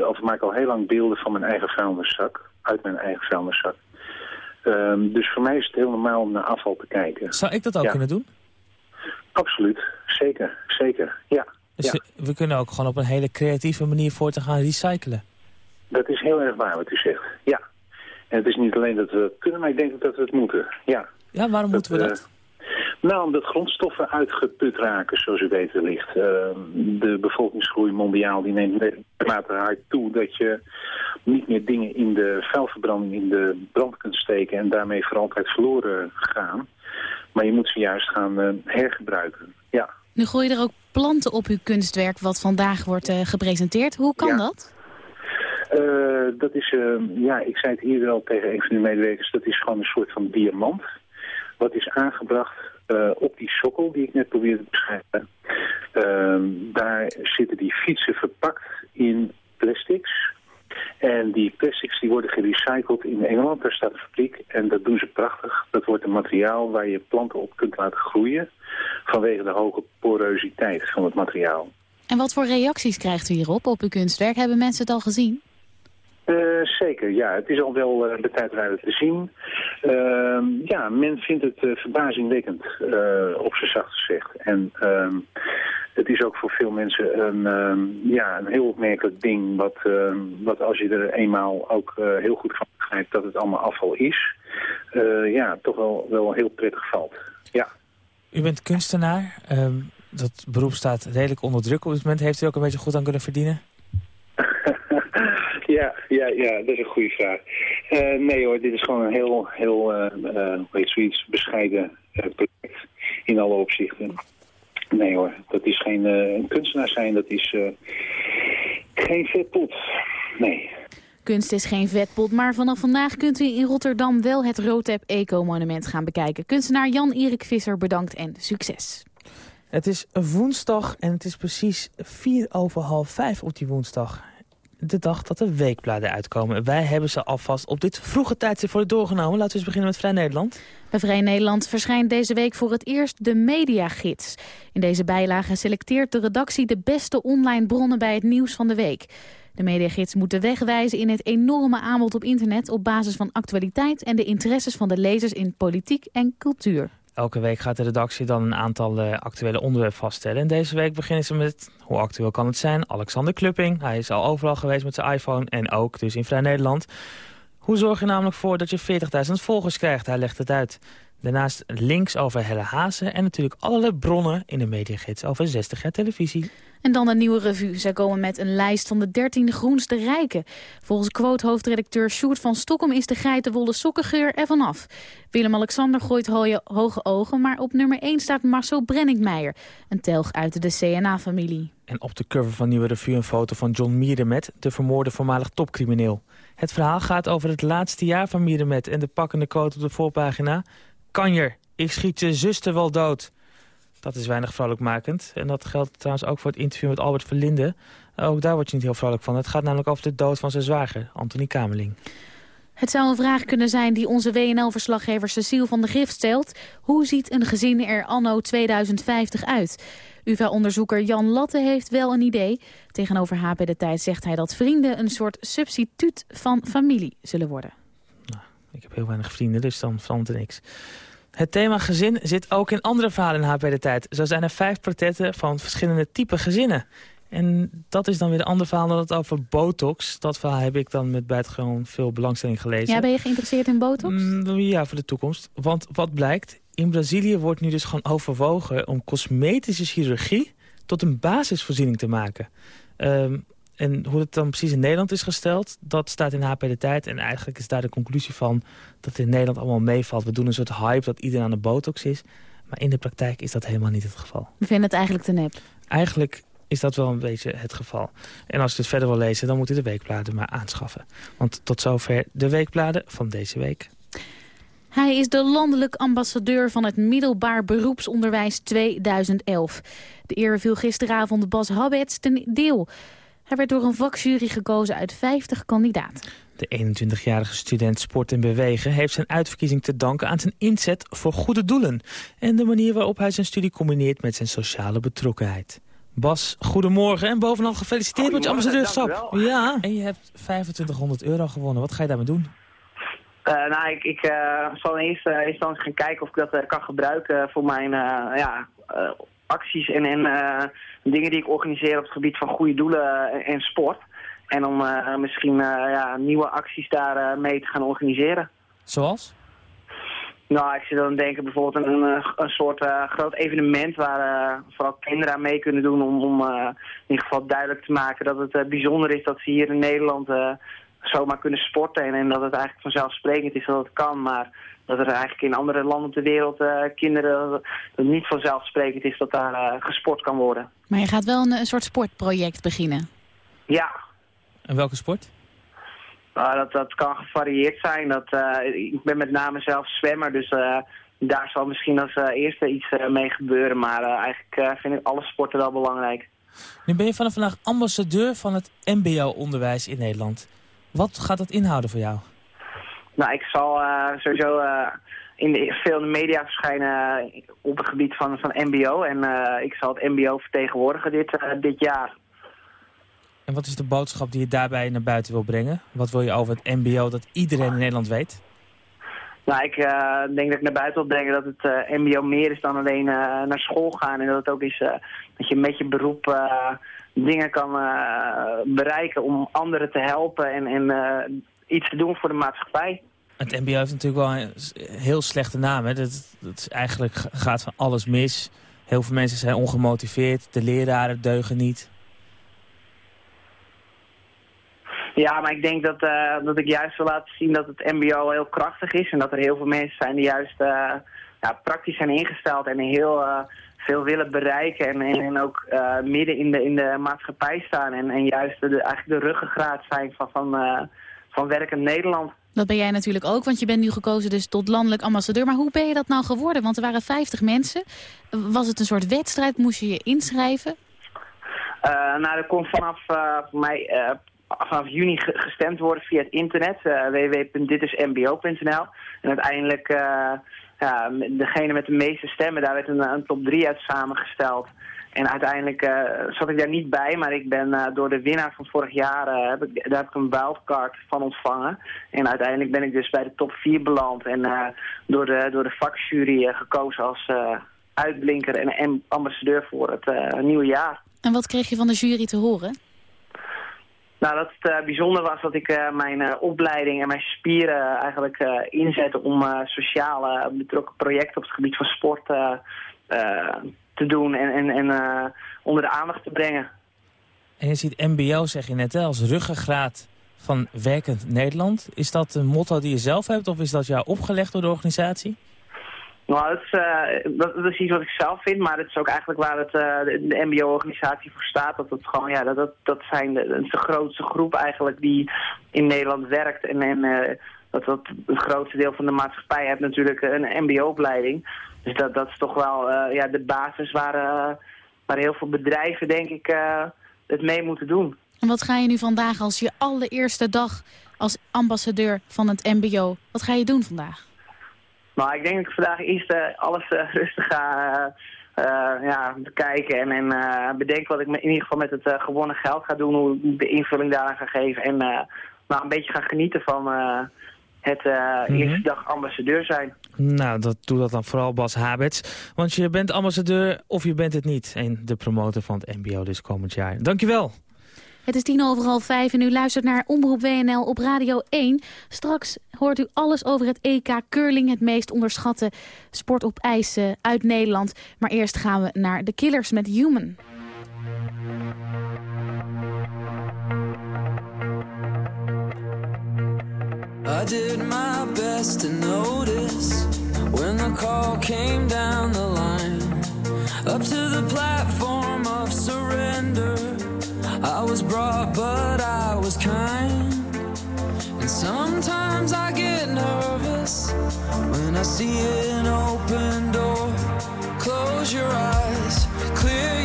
of maak al heel lang beelden van mijn eigen vuilniszak, uit mijn eigen vuilniszak. Uh, dus voor mij is het heel normaal om naar afval te kijken. Zou ik dat ook ja. kunnen doen? Absoluut, zeker, zeker, ja. Dus ja. we kunnen ook gewoon op een hele creatieve manier voor te gaan recyclen. Dat is heel erg waar wat u zegt, ja. En het is niet alleen dat we het kunnen, maar ik denk dat we het moeten, ja. Ja, waarom dat, moeten we dat? Uh, nou, omdat grondstoffen uitgeput raken, zoals u weet wellicht. Uh, de bevolkingsgroei mondiaal die neemt naarmate hard toe dat je niet meer dingen in de vuilverbranding in de brand kunt steken en daarmee voor altijd verloren gaan. Maar je moet ze juist gaan uh, hergebruiken, ja. Nu gooi je er ook planten op uw kunstwerk wat vandaag wordt uh, gepresenteerd. Hoe kan ja. dat? Uh, dat is, ja, ik zei het eerder al tegen een van uw medewerkers, dat is gewoon een soort van diamant. Wat is aangebracht op die sokkel die ik net probeerde te beschrijven. daar zitten die fietsen verpakt in plastics. En die plastics die worden gerecycled in Engeland, daar staat een fabriek. En dat doen ze prachtig. Dat wordt een materiaal waar je planten op kunt laten groeien. Vanwege de hoge porositeit van het materiaal. En wat voor reacties krijgt u hierop, op uw kunstwerk? Hebben mensen het al gezien? Uh, zeker, ja. Het is al wel uh, de tijd te zien. Uh, ja, men vindt het uh, verbazingwekkend, op zijn zacht gezegd. En ehm, het is ook voor veel mensen een, ehm, ja, een heel opmerkelijk ding... Wat, ehm, wat als je er eenmaal ook heel goed van begrijpt dat het allemaal afval is... ja, toch wel, wel heel prettig valt. Ja. U bent kunstenaar. dat beroep staat redelijk onder druk op dit moment. Heeft u ook een beetje goed aan kunnen verdienen? Ja, ja, ja, dat is een goede vraag. Uh, nee hoor, dit is gewoon een heel, heel uh, uh, weet zoiets, bescheiden project in alle opzichten. Nee hoor, dat is geen een kunstenaar zijn, dat is geen vetpot. Nee. Kunst is geen vetpot, maar vanaf vandaag kunt u in Rotterdam wel het Rotep Eco-monument gaan bekijken. Kunstenaar Jan-Erik Visser bedankt en succes. Het is woensdag en het is precies vier over half vijf op die woensdag de dag dat de weekbladen uitkomen. Wij hebben ze alvast op dit vroege tijdstip voor doorgenomen. Laten we eens beginnen met Vrij Nederland. Bij Vrij Nederland verschijnt deze week voor het eerst de Mediagids. In deze bijlage selecteert de redactie de beste online bronnen bij het nieuws van de week. De Mediagids moet de weg wijzen in het enorme aanbod op internet... op basis van actualiteit en de interesses van de lezers in politiek en cultuur. Elke week gaat de redactie dan een aantal uh, actuele onderwerpen vaststellen. En deze week beginnen ze met, hoe actueel kan het zijn, Alexander Klupping. Hij is al overal geweest met zijn iPhone en ook dus in Vrij Nederland. Hoe zorg je namelijk voor dat je 40.000 volgers krijgt? Hij legt het uit. Daarnaast links over Helle Hazen en natuurlijk allerlei bronnen in de mediagids over 60 jaar televisie. En dan een nieuwe revue. Zij komen met een lijst van de 13 groenste rijken. Volgens quote-hoofdredacteur Sjoerd van Stockholm is de geitenwolle sokkengeur er vanaf. Willem-Alexander gooit hoge ogen, maar op nummer 1 staat Marcel Brenningmeijer. Een telg uit de CNA-familie. En op de cover van Nieuwe Revue een foto van John Mierenmet, de vermoorde voormalig topcrimineel. Het verhaal gaat over het laatste jaar van Mierenmet en de pakkende quote op de voorpagina. Kanjer, ik schiet je zuster wel dood. Dat is weinig vrolijkmakend. En dat geldt trouwens ook voor het interview met Albert Verlinde. Ook daar word je niet heel vrolijk van. Het gaat namelijk over de dood van zijn zwager, Anthony Kameling. Het zou een vraag kunnen zijn die onze WNL-verslaggever Cecile van de Grift stelt. Hoe ziet een gezin er anno 2050 uit? UvA-onderzoeker Jan Latte heeft wel een idee. Tegenover HP De Tijd zegt hij dat vrienden een soort substituut van familie zullen worden. Nou, ik heb heel weinig vrienden, dus dan verandert er niks. Het thema gezin zit ook in andere verhalen in HP De Tijd. Zo zijn er vijf portretten van verschillende typen gezinnen. En dat is dan weer een ander verhaal dan het over botox. Dat verhaal heb ik dan met buitengewoon veel belangstelling gelezen. Ja, ben je geïnteresseerd in botox? Mm, ja, voor de toekomst. Want wat blijkt, in Brazilië wordt nu dus gewoon overwogen... om cosmetische chirurgie tot een basisvoorziening te maken. Ehm, en hoe het dan precies in Nederland is gesteld, dat staat in HP De Tijd. En eigenlijk is daar de conclusie van dat het in Nederland allemaal meevalt. We doen een soort hype dat iedereen aan de botox is. Maar in de praktijk is dat helemaal niet het geval. We vinden het eigenlijk te nep. Eigenlijk is dat wel een beetje het geval. En als je het verder wil lezen, dan moet u de weekbladen maar aanschaffen. Want tot zover de weekbladen van deze week. Hij is de landelijk ambassadeur van het middelbaar beroepsonderwijs 2011. De eer viel gisteravond Bas Habets ten deel. Hij werd door een vakjury gekozen uit 50 kandidaten. De 21-jarige student Sport en Bewegen heeft zijn uitverkiezing te danken aan zijn inzet voor goede doelen. En de manier waarop hij zijn studie combineert met zijn sociale betrokkenheid. Bas, goedemorgen en bovenal gefeliciteerd met je ambassadeurschap. Ja, en je hebt 2500 euro gewonnen. Wat ga je daarmee doen? Uh, nou, ik, ik uh, zal in eerste instantie gaan kijken of ik dat uh, kan gebruiken voor mijn ja, acties en, en dingen die ik organiseer op het gebied van goede doelen en sport. En om misschien ja, nieuwe acties daar mee te gaan organiseren. Zoals? Nou, ik zit dan denken bijvoorbeeld een, een, een soort uh, groot evenement waar uh, vooral kinderen aan mee kunnen doen om, om uh, in ieder geval duidelijk te maken dat het bijzonder is dat ze hier in Nederland zomaar kunnen sporten en, en, dat het eigenlijk vanzelfsprekend is dat het kan, maar dat er eigenlijk in andere landen ter wereld kinderen dat het niet vanzelfsprekend is dat daar gesport kan worden. Maar je gaat wel een, een soort sportproject beginnen? Ja. En welke sport? Uh, dat, dat kan gevarieerd zijn. Dat, uh, ik ben met name zelf zwemmer, dus uh, daar zal misschien als eerste iets mee gebeuren. Maar eigenlijk vind ik alle sporten wel belangrijk. Nu ben je vanaf vandaag ambassadeur van het mbo-onderwijs in Nederland. Wat gaat dat inhouden voor jou? Nou, ik zal sowieso in de, veel in de media verschijnen op het gebied van, van mbo. En ik zal het mbo vertegenwoordigen dit, dit jaar. En wat is de boodschap die je daarbij naar buiten wil brengen? Wat wil je over het mbo dat iedereen in Nederland weet? Nou, ik uh, denk dat ik naar buiten wil brengen dat het uh, mbo meer is dan alleen uh, naar school gaan. En dat het ook is dat je met je beroep dingen kan bereiken om anderen te helpen en, en iets te doen voor de maatschappij. Het mbo heeft natuurlijk wel een heel slechte naam. Hè? Dat, dat is eigenlijk gaat van alles mis. Heel veel mensen zijn ongemotiveerd. De leraren deugen niet. Ja, maar ik denk dat, uh, dat ik juist wil laten zien dat het mbo heel krachtig is. En dat er heel veel mensen zijn die juist uh, ja, praktisch zijn ingesteld en heel uh, veel willen bereiken. En, en, en ook midden in de, in de maatschappij staan. En, en juist de, eigenlijk de ruggengraat zijn van, van, van werkend Nederland. Dat ben jij natuurlijk ook, want je bent nu gekozen dus tot landelijk ambassadeur. Maar hoe ben je dat nou geworden? Want er waren 50 mensen. Was het een soort wedstrijd? Moest je je inschrijven? nou, er komt vanaf voor mij vanaf juni gestemd worden via het internet, uh, www.ditismbo.nl. En uiteindelijk, uh, ja, degene met de meeste stemmen, daar werd een, een top 3 uit samengesteld. En uiteindelijk uh, zat ik daar niet bij, maar ik ben uh, door de winnaar van vorig jaar, heb ik, daar heb ik een wildcard van ontvangen. En uiteindelijk ben ik dus bij de top 4 beland en door, de, door de vakjury gekozen als uitblinker en ambassadeur voor het nieuwe jaar. En wat kreeg je van de jury te horen? Nou, dat het uh, bijzonder was dat ik uh, mijn uh, opleiding en mijn spieren eigenlijk inzette om sociale betrokken projecten op het gebied van sport te doen en, en, en onder de aandacht te brengen. En je ziet mbo, zeg je net, als ruggengraat van Werkend Nederland. Is dat een motto die je zelf hebt of is dat jou opgelegd door de organisatie? Nou, dat is, dat, is, iets wat ik zelf vind, maar het is ook eigenlijk waar het, uh, de, mbo-organisatie voor staat. Dat, het gewoon, ja, dat, dat, dat zijn de, grootste groep eigenlijk die in Nederland werkt. En, en uh, dat, dat het grootste deel van de maatschappij heeft natuurlijk een mbo-opleiding. Dus dat, dat is toch wel ja, de basis waar, waar heel veel bedrijven, denk ik, het mee moeten doen. En wat ga je nu vandaag als je allereerste dag als ambassadeur van het mbo, wat ga je doen vandaag? Nou, ik denk dat ik vandaag eerst uh, alles uh, rustig ga uh, ja, bekijken en, en bedenken wat ik in ieder geval met het gewonnen geld ga doen, hoe ik de invulling daar ga geven en nou, een beetje ga genieten van het mm eerste dag ambassadeur zijn. Nou, dat doe dat dan vooral Bas Habets. Want je bent ambassadeur of je bent het niet. En de promotor van het mbo dus komend jaar. Dankjewel. Het is tien over half vijf en u luistert naar Omroep WNL op Radio 1. Straks hoort u alles over het EK Curling, het meest onderschatte sport op ijs uit Nederland. Maar eerst gaan we naar de Killers met Human. I did my best to notice when the call came down the line up to the platform of surrender. I was brought, but I was kind. And sometimes I get nervous when I see an open door. Close your eyes, clear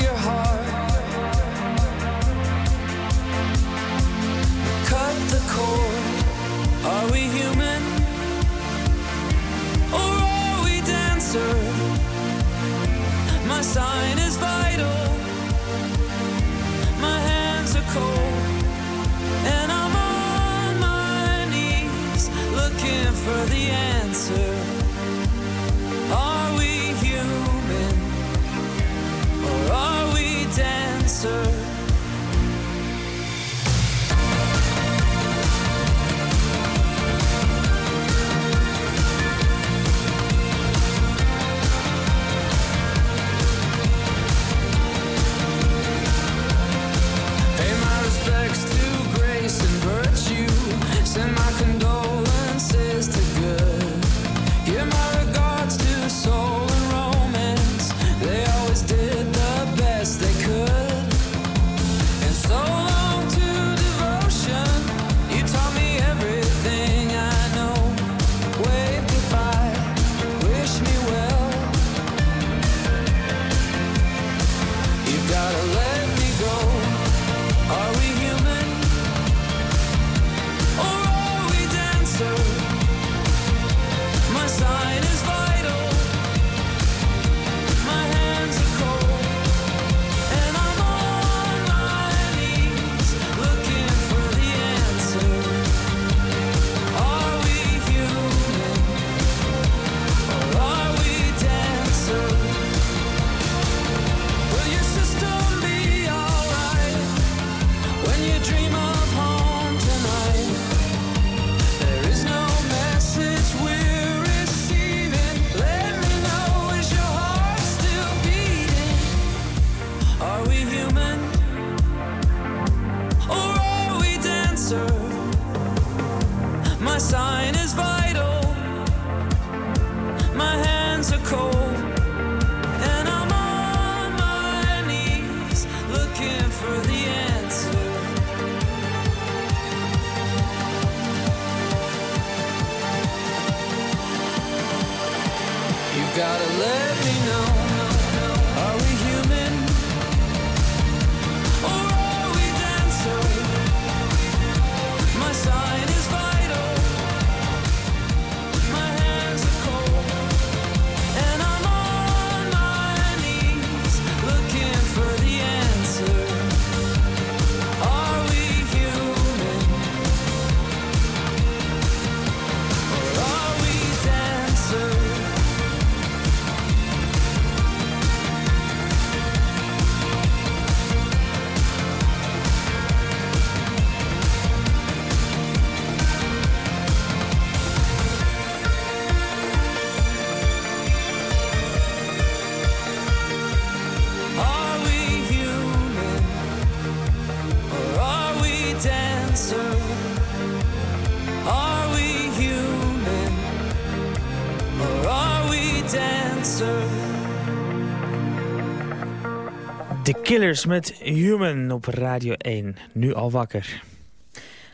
Killers met Human op Radio 1. Nu al wakker.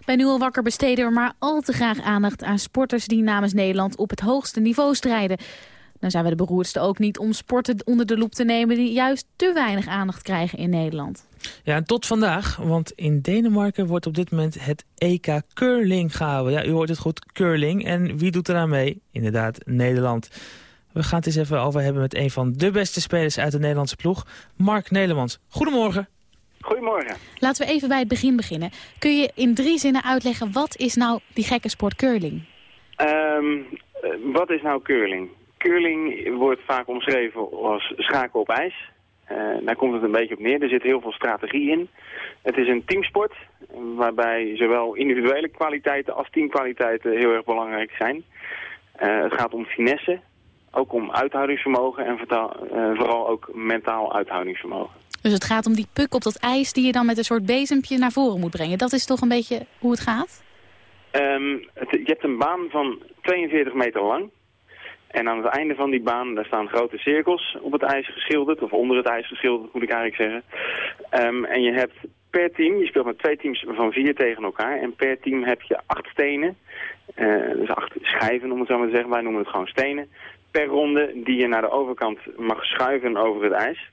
Bij Nu al wakker besteden we maar al te graag aandacht aan sporters die namens Nederland op het hoogste niveau strijden. Dan zijn we de beroerdste ook niet om sporten onder de loep te nemen die juist te weinig aandacht krijgen in Nederland. Ja, en tot vandaag, want in Denemarken wordt op dit moment het EK Curling gehouden. Ja, u hoort het goed, curling. En wie doet eraan mee? Inderdaad, Nederland. We gaan het eens even over hebben met een van de beste spelers uit de Nederlandse ploeg, Mark Nederlands. Goedemorgen. Goedemorgen. Laten we even bij het begin beginnen. Kun je in drie zinnen uitleggen, wat is nou die gekke sport curling? Um, wat is nou curling? Curling wordt vaak omschreven als schaken op ijs. Uh, daar komt het een beetje op neer. Er zit heel veel strategie in. Het is een teamsport waarbij zowel individuele kwaliteiten als teamkwaliteiten heel erg belangrijk zijn. Uh, het gaat om finesse, ook om uithoudingsvermogen en vooral ook mentaal uithoudingsvermogen. Dus het gaat om die puk op dat ijs die je dan met een soort bezempje naar voren moet brengen. Dat is toch een beetje hoe het gaat? Um, het, je hebt een baan van 42 meter lang. En aan het einde van die baan, daar staan grote cirkels op het ijs geschilderd. Of onder het ijs geschilderd, moet ik eigenlijk zeggen. Um, en je hebt per team, je speelt met twee teams van vier tegen elkaar. En per team heb je acht stenen. Uh, dus acht schijven, om het zo maar te zeggen. Wij noemen het gewoon stenen. Per ronde die je naar de overkant mag schuiven over het ijs.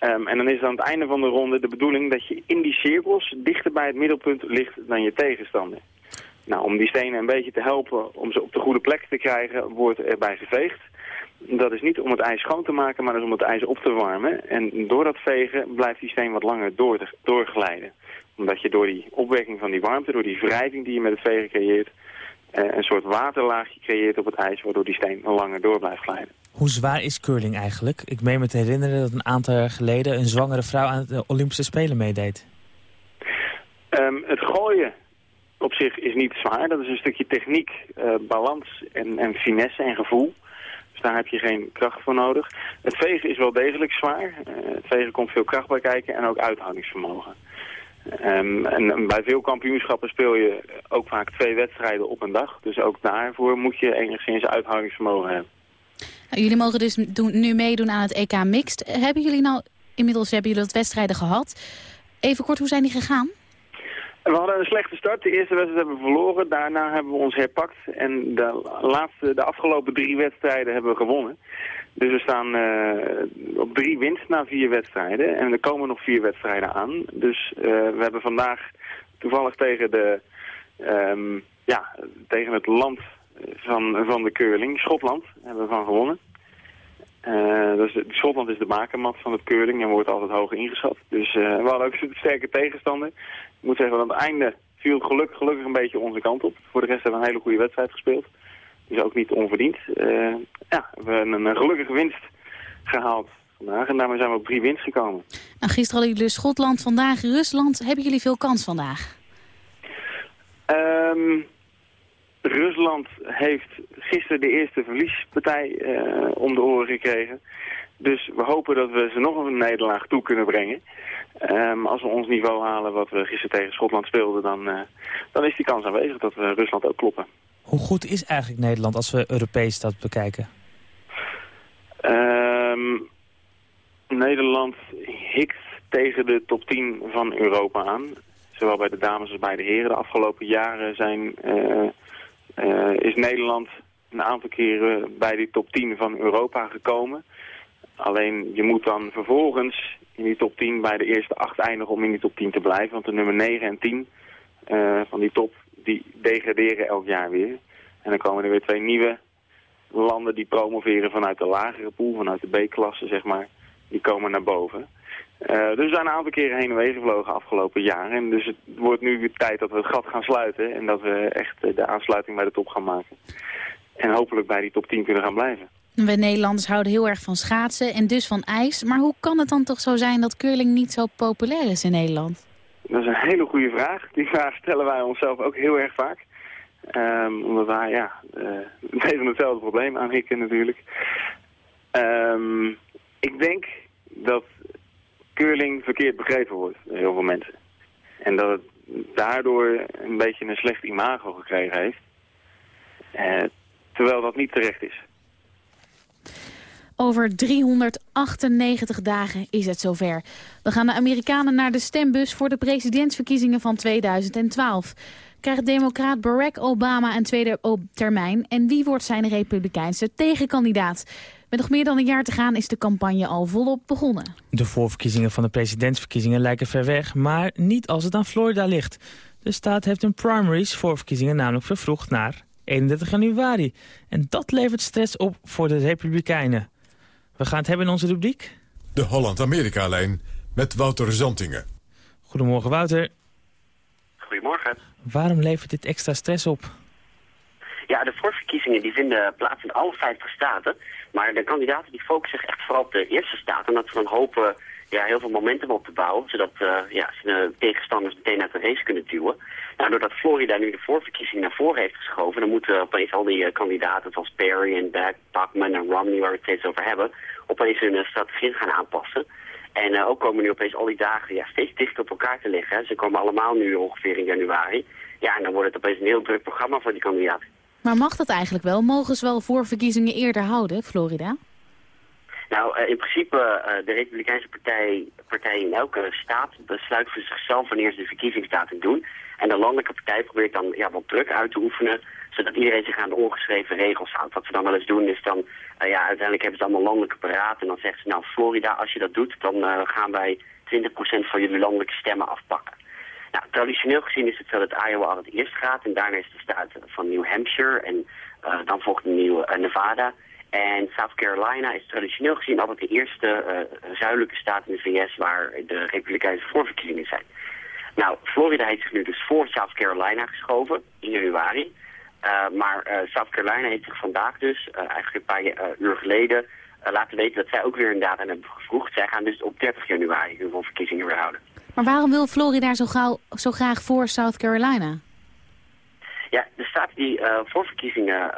Um, en dan is het aan het einde van de ronde de bedoeling dat je in die cirkels dichter bij het middelpunt ligt dan je tegenstander. Nou, om die stenen een beetje te helpen om ze op de goede plek te krijgen, wordt erbij geveegd. Dat is niet om het ijs schoon te maken, maar dat is om het ijs op te warmen. En door dat vegen blijft die steen wat langer door, doorglijden. Omdat je door die opwekking van die warmte, door die wrijving die je met het vegen creëert, een soort waterlaagje creëert op het ijs, waardoor die steen langer door blijft glijden. Hoe zwaar is curling eigenlijk? Ik meen me te herinneren dat een aantal jaar geleden een zwangere vrouw aan de Olympische Spelen meedeed. Um, het gooien op zich is niet zwaar. Dat is een stukje techniek, uh, balans en, en finesse en gevoel. Dus daar heb je geen kracht voor nodig. Het vegen is wel degelijk zwaar. Uh, het vegen komt veel kracht bij kijken en ook uithoudingsvermogen. Um, en bij veel kampioenschappen speel je ook vaak twee wedstrijden op een dag. Dus ook daarvoor moet je enigszins uithoudingsvermogen hebben. Nou, jullie mogen dus doen, nu meedoen aan het EK Mixed. Hebben jullie nou, inmiddels hebben jullie dat wedstrijden gehad. Even kort, hoe zijn die gegaan? We hadden een slechte start. De eerste wedstrijd hebben we verloren. Daarna hebben we ons herpakt. En de, laatste, de afgelopen drie wedstrijden hebben we gewonnen. Dus we staan uh, op drie winst na vier wedstrijden. En er komen nog vier wedstrijden aan. Dus uh, we hebben vandaag toevallig tegen, de, um, ja, tegen het land van, van de curling, Schotland, hebben we van gewonnen. Uh, dus Schotland is de bakermat van het curling en wordt altijd hoog ingeschat. Dus we hadden ook sterke tegenstander. Ik moet zeggen, aan het einde viel geluk, gelukkig een beetje onze kant op. Voor de rest hebben we een hele goede wedstrijd gespeeld. Dus ook niet onverdiend. Uh, ja, we hebben een gelukkige winst gehaald vandaag. En daarmee zijn we op drie winst gekomen. Nou, gisteren hadden jullie dus Schotland, vandaag Rusland. Hebben jullie veel kans vandaag? Um, Rusland heeft gisteren de eerste verliespartij uh, om de oren gekregen. Dus we hopen dat we ze nog een nederlaag toe kunnen brengen. Um, als we ons niveau halen wat we gisteren tegen Schotland speelden, dan, uh, dan is die kans aanwezig dat we Rusland ook kloppen. Hoe goed is eigenlijk Nederland als we Europees dat bekijken? Um, Nederland hikt tegen de top 10 van Europa aan. Zowel bij de dames als bij de heren. De afgelopen jaren zijn, uh, uh, is Nederland een aantal keren bij die top 10 van Europa gekomen. Alleen je moet dan vervolgens in die top 10 bij de eerste acht eindigen om in die top 10 te blijven. Want de nummer 9 en 10 uh, van die top die degraderen elk jaar weer. En dan komen er weer twee nieuwe landen die promoveren vanuit de lagere pool, vanuit de B-klasse zeg maar. Die komen naar boven. Uh, dus we zijn een aantal keren heen en weer gevlogen afgelopen jaar. En dus het wordt nu weer tijd dat we het gat gaan sluiten. En dat we echt de aansluiting bij de top gaan maken. En hopelijk bij die top 10 kunnen gaan blijven. We Nederlanders houden heel erg van schaatsen en dus van ijs. Maar hoe kan het dan toch zo zijn dat curling niet zo populair is in Nederland? Dat is een hele goede vraag. Die vraag stellen wij onszelf ook heel erg vaak. Um, omdat wij ja, uh, tegen hetzelfde probleem aanhikken natuurlijk. Um, ik denk dat curling verkeerd begrepen wordt door heel veel mensen. En dat het daardoor een beetje een slecht imago gekregen heeft. Eh, terwijl dat niet terecht is. Over 398 dagen is het zover. Dan gaan de Amerikanen naar de stembus voor de presidentsverkiezingen van 2012. Krijgt democraat Barack Obama een tweede termijn? En wie wordt zijn republikeinse tegenkandidaat? Met nog meer dan een jaar te gaan is de campagne al volop begonnen. De voorverkiezingen van de presidentsverkiezingen lijken ver weg, maar niet als het aan Florida ligt. De staat heeft hun primaries voorverkiezingen namelijk vervroegd naar 31 januari. En dat levert stress op voor de Republikeinen. We gaan het hebben in onze rubriek. De Holland-Amerika-lijn met Wouter Zantingen. Goedemorgen Wouter. Goedemorgen. Waarom levert dit extra stress op? Ja, de voorverkiezingen die vinden plaats in alle 50 staten. Maar de kandidaten die focussen zich echt vooral op de eerste staten. Omdat ze dan hopen ja, heel veel momentum op te bouwen. Zodat uh, ja, ze de tegenstanders meteen uit de race kunnen duwen. Nou, doordat Florida nu de voorverkiezing naar voren heeft geschoven... dan moeten opeens al die uh, kandidaten zoals Perry en Bachman en Romney... waar we het steeds over hebben, opeens hun uh, strategie gaan aanpassen. En ook komen nu opeens al die dagen ja, steeds dichter op elkaar te liggen. Ze komen allemaal nu ongeveer in januari. Ja, en dan wordt het opeens een heel druk programma voor die kandidaten. Maar mag dat eigenlijk wel? Mogen ze wel voorverkiezingen eerder houden, Florida? Nou, uh, in principe, uh, de Republikeinse partij, partij in elke staat besluit voor zichzelf wanneer ze de verkiezingsdatum doen. En de landelijke partij probeert dan ja, wat druk uit te oefenen, zodat iedereen zich aan de ongeschreven regels houdt. Wat ze dan wel eens doen is dan, uh, ja, uiteindelijk hebben ze allemaal landelijke paraat en dan zeggen ze, nou Florida, als je dat doet, dan gaan wij 20% van jullie landelijke stemmen afpakken. Nou, traditioneel gezien is het zo dat Iowa altijd eerst gaat en daarna is de staat van New Hampshire en dan volgt nieuwe Nevada. En South Carolina is traditioneel gezien altijd de eerste uh, zuidelijke staat in de VS waar de republikeinse voorverkiezingen zijn. Nou, Florida heeft zich nu dus voor South Carolina geschoven in januari. Uh, maar uh, South Carolina heeft zich vandaag dus, eigenlijk een paar uur geleden, laten weten dat zij ook weer een datum hebben gevroegd. Zij gaan dus op 30 januari hun voorverkiezingen weer houden. Maar waarom wil Florida zo, gauw, zo graag voor South Carolina? Ja, de staten die uh, voorverkiezingen,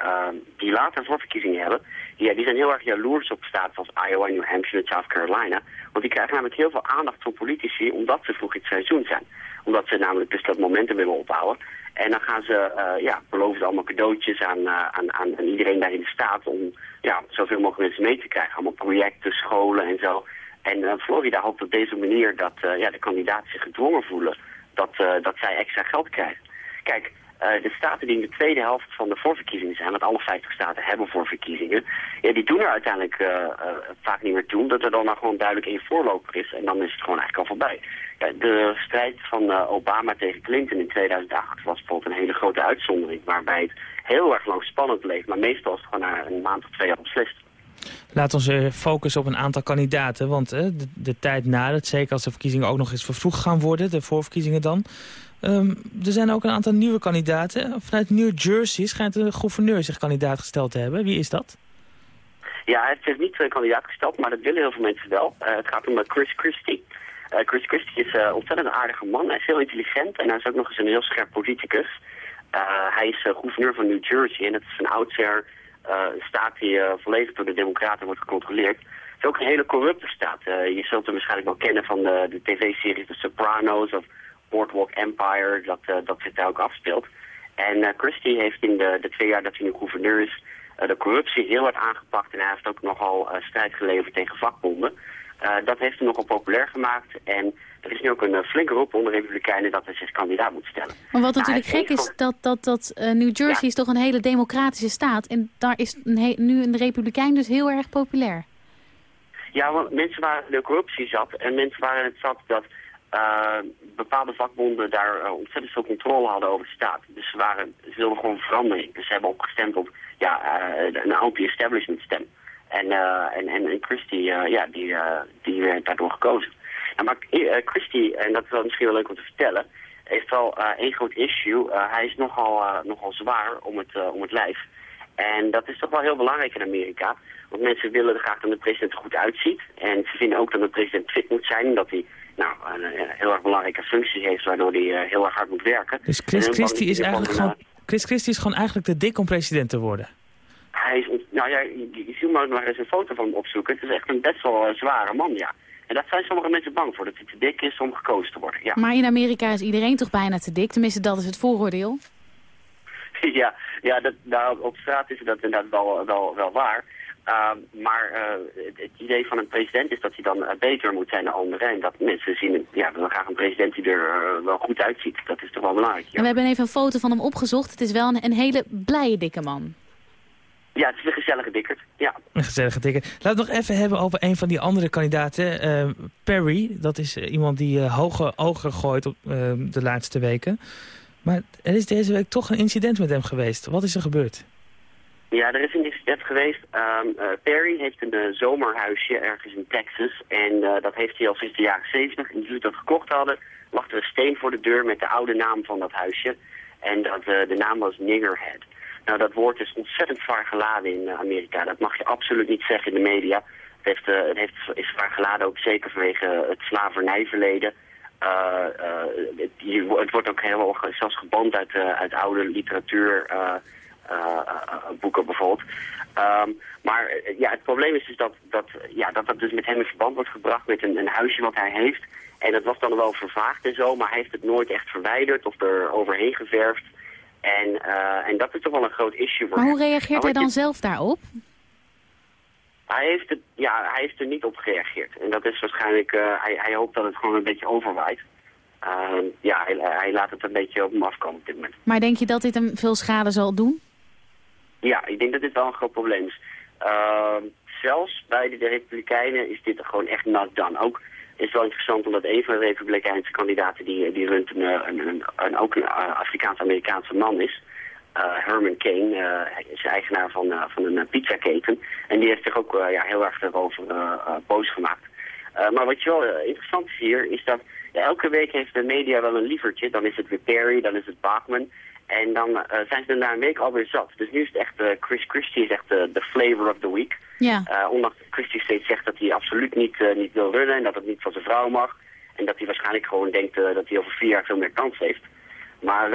uh, die later voorverkiezingen hebben, ja, die zijn heel erg jaloers op staten als Iowa, New Hampshire en South Carolina. Want die krijgen namelijk heel veel aandacht van politici omdat ze vroeg in het seizoen zijn. Omdat ze namelijk dus dat momentum willen opbouwen. En dan gaan ze, ja, beloven ze allemaal cadeautjes aan, aan, aan, aan, iedereen daar in de staat om ja, zoveel mogelijk mensen mee te krijgen. Allemaal projecten, scholen en zo. En Florida hoopt op deze manier dat ja, de kandidaten zich gedwongen voelen dat, dat zij extra geld krijgen. Kijk, uh, de staten die in de tweede helft van de voorverkiezingen zijn, want alle 50 staten hebben voorverkiezingen, ja, die doen er uiteindelijk uh, uh, vaak niet meer toe, dat er dan nou gewoon duidelijk één voorloper is en dan is het gewoon eigenlijk al voorbij. De strijd van Obama tegen Clinton in 2008 was bijvoorbeeld een hele grote uitzondering, waarbij het heel erg lang spannend bleef, maar meestal is het gewoon na een maand of twee al beslist. Laat ons focussen op een aantal kandidaten, want de, de tijd na het, zeker als de verkiezingen ook nog eens vervroegd gaan worden, de voorverkiezingen dan, Um, er zijn ook een aantal nieuwe kandidaten. Vanuit New Jersey schijnt de gouverneur zich kandidaat gesteld te hebben. Wie is dat? Ja, hij heeft niet uh, kandidaat gesteld, maar dat willen heel veel mensen wel. Uh, het gaat om uh, Chris Christie. Chris Christie is een ontzettend aardige man. Hij is heel intelligent en hij is ook nog eens een heel scherp politicus. hij is gouverneur van New Jersey en het is een oudsher staat die volledig door de democraten wordt gecontroleerd. Het is ook een hele corrupte staat. je zult hem waarschijnlijk wel kennen van de, de tv-series The Sopranos of Boardwalk Empire, dat, uh, dat zich daar ook afspeelt. En uh, Christie heeft in de, de twee jaar dat hij nu gouverneur is... Uh, de corruptie heel hard aangepakt en hij heeft ook nogal strijd geleverd tegen vakbonden. dat heeft hem nogal populair gemaakt en er is nu ook een flinke roep onder republikeinen dat hij zich kandidaat moet stellen. Maar wat natuurlijk gek is, dat, dat, dat New Jersey is toch een hele democratische staat en daar is een nu een republikein dus heel erg populair. Ja, want mensen waren de corruptie zat en mensen waren het zat dat bepaalde vakbonden daar uh, ontzettend veel controle hadden over de staat. Dus ze, waren, ze wilden gewoon verandering. Dus ze hebben opgestemd op ja, uh, een anti-establishment stem. En, en, en, en Christie, ja, die, die werd daardoor gekozen. Nou, maar Christie, en dat is wel misschien wel leuk om te vertellen, heeft wel één groot issue. hij is nogal, nogal zwaar om het, om het lijf. En dat is toch wel heel belangrijk in Amerika. Want mensen willen graag dat de president er goed uitziet. En ze vinden ook dat de president fit moet zijn. Dat hij nou, een, heel erg belangrijke functie heeft, waardoor hij uh, heel erg hard moet werken. Dus Chris Christie is eigenlijk gewoon, Chris Christie is gewoon eigenlijk te dik om president te worden? Hij is, nou ja, je, je maar, maar eens een foto van hem opzoeken. Het is echt een best wel uh, zware man, ja. En daar zijn sommige mensen bang voor, dat hij te dik is om gekozen te worden. Ja, Maar in Amerika is iedereen toch bijna te dik? Tenminste, dat is het vooroordeel. ja, ja dat, nou, op straat is dat inderdaad wel, wel, wel waar. Ehm, maar eh, het, het idee van een president is dat hij dan eh, beter moet zijn dan anderen. En dat mensen zien, ja, we willen graag een president die er eh, wel goed uitziet. Dat is toch wel belangrijk. Ja. En we hebben even een foto van hem opgezocht. Het is wel een, een hele blije dikke man. ja, het is een gezellige dikkerd. Ja. Een gezellige dikke. Laten we nog even hebben over een van die andere kandidaten. eh, Perry, dat is iemand die hoge ogen gooit op de laatste weken. Maar er is deze week toch een incident met hem geweest. Wat is er gebeurd? Ja, er is een incident geweest. Ehm, eh, Perry heeft een eh, zomerhuisje ergens in Texas. En eh, dat heeft hij al sinds de jaren 70. En toen ze dat gekocht hadden, lag er een steen voor de deur met de oude naam van dat huisje. En dat, de naam was Niggerhead. Nou, dat woord is ontzettend zwaar geladen in Amerika. Dat mag je absoluut niet zeggen in de media. Het, heeft, het heeft, is zwaar geladen ook zeker vanwege het slavernijverleden. Het, het wordt ook helemaal zelfs geband uit, uit oude literatuur, boeken bijvoorbeeld. Ehm, maar eh, ja, het probleem is dus dat dat, ja, dat dat dus met hem in verband wordt gebracht met een, een huisje wat hij heeft. En dat was dan wel vervaagd en zo, maar hij heeft het nooit echt verwijderd of er overheen geverfd. En, eh, en dat is toch wel een groot issue voor Maar hoe reageert hij dan je- zelf daarop? hij heeft, het, ja, hij heeft er niet op gereageerd. En dat is waarschijnlijk, eh, hij, hij hoopt dat het gewoon een beetje overwaait. Ehm, ja, hij, hij laat het een beetje op hem afkomen op dit moment. Maar denk je dat dit hem veel schade zal doen? Ja, ik denk dat dit wel een groot probleem is. Ehm, zelfs bij de, Republikeinen is dit gewoon echt not done. Ook is wel interessant omdat een van de Republikeinse kandidaten die, die runt een, eh, een, een, ook een eh, Afrikaans-Amerikaanse man is. Eh, Herman Kane, hij is eigenaar van, eh, van een pizzaketen. En die heeft zich ook ja, heel erg erover boos gemaakt. Maar wat je wel interessant is hier, is dat ja, elke week heeft de media wel een lievertje. Dan is het weer Perry, dan is het Bachman. En dan eh, zijn ze er na een week alweer zat. Dus nu is het echt, eh, Chris Christie is echt de flavor of the week. Ja. Eh, ondanks dat Christie steeds zegt dat hij absoluut niet, niet wil runnen en dat het niet van zijn vrouw mag. En dat hij waarschijnlijk gewoon denkt dat hij over vier jaar veel meer kans heeft. Maar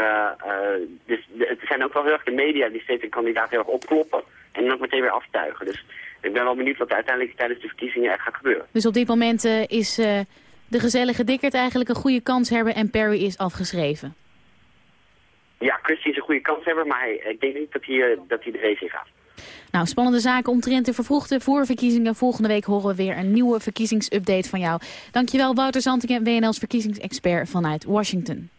dus, de- het zijn ook wel heel erg de media die steeds een kandidaat heel erg opkloppen en dan ook meteen weer aftuigen. Dus ik ben wel benieuwd wat er uiteindelijk tijdens de verkiezingen echt gaat gebeuren. Dus op dit moment is de gezellige dikkerd eigenlijk een goede kans hebben en Perry is afgeschreven. Ja, Christie is een goede kanshebber, maar hij, ik denk niet dat hij, eh, dat hij de race in gaat. Nou, spannende zaken omtrent de vervroegde voorverkiezingen. Volgende week horen we weer een nieuwe verkiezingsupdate van jou. Dankjewel Wouter Zantingen, WNL's verkiezingsexpert vanuit Washington.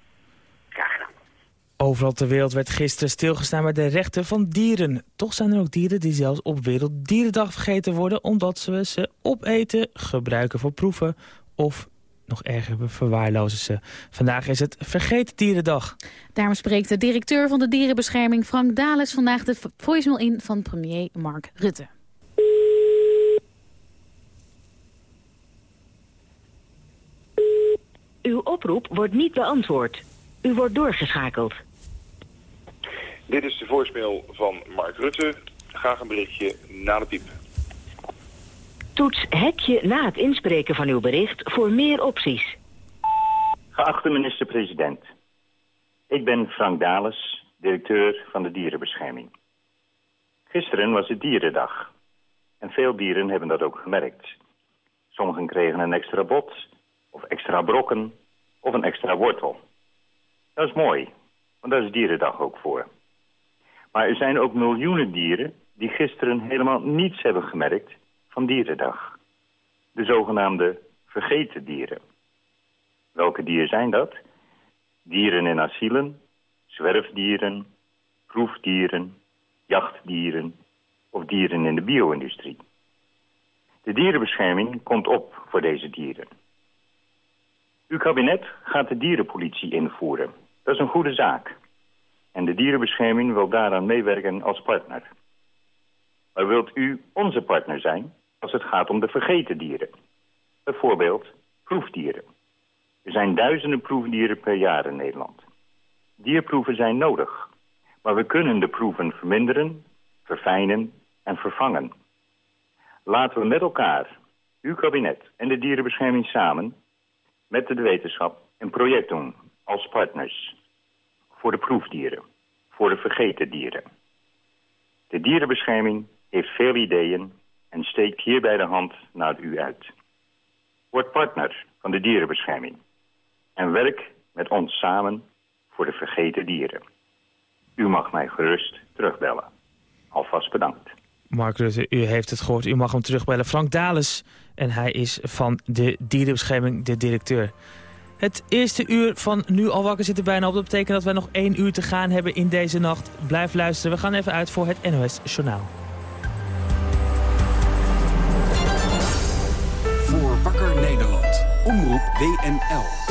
Overal ter wereld werd gisteren stilgestaan bij de rechten van dieren. Toch zijn er ook dieren die zelfs op Werelddierendag vergeten worden... omdat ze ze opeten, gebruiken voor proeven of nog erger we verwaarlozen ze. Vandaag is het Vergeten Dierendag. Daarom spreekt de directeur van de dierenbescherming Frank Dales vandaag de voicemail in van premier Mark Rutte. Uw oproep wordt niet beantwoord. U wordt doorgeschakeld. Dit is de voicemail van Mark Rutte. Graag een berichtje na de piep. Toets hekje na het inspreken van uw bericht voor meer opties. Geachte minister-president. Ik ben Frank Dales, directeur van de dierenbescherming. Gisteren was het dierendag. En veel dieren hebben dat ook gemerkt. Sommigen kregen een extra bot, of extra brokken, of een extra wortel. Dat is mooi, want daar is dierendag ook voor. Maar er zijn ook miljoenen dieren die gisteren helemaal niets hebben gemerkt van dierendag. De zogenaamde vergeten dieren. Welke dieren zijn dat? Dieren in asielen, zwerfdieren, proefdieren, jachtdieren of dieren in de bio-industrie. De dierenbescherming komt op voor deze dieren. Uw kabinet gaat de dierenpolitie invoeren. Dat is een goede zaak. En de dierenbescherming wil daaraan meewerken als partner. Maar wilt u onze partner zijn als het gaat om de vergeten dieren? Bijvoorbeeld proefdieren. Er zijn duizenden proefdieren per jaar in Nederland. Dierproeven zijn nodig. Maar we kunnen de proeven verminderen, verfijnen en vervangen. Laten we met elkaar, uw kabinet en de dierenbescherming samen... met de wetenschap een project doen als partners. Voor de proefdieren, voor de vergeten dieren. De dierenbescherming heeft veel ideeën en steekt hierbij de hand naar u uit. Word partner van de dierenbescherming. En werk met ons samen voor de vergeten dieren. U mag mij gerust terugbellen. Alvast bedankt. Mark Rutte, u heeft het gehoord. U mag hem terugbellen. Frank Dales. En hij is van de dierenbescherming de directeur. Het eerste uur van Nu al wakker zit er bijna op. Dat betekent dat wij nog één uur te gaan hebben in deze nacht. Blijf luisteren. We gaan even uit voor het NOS Journaal. WNL.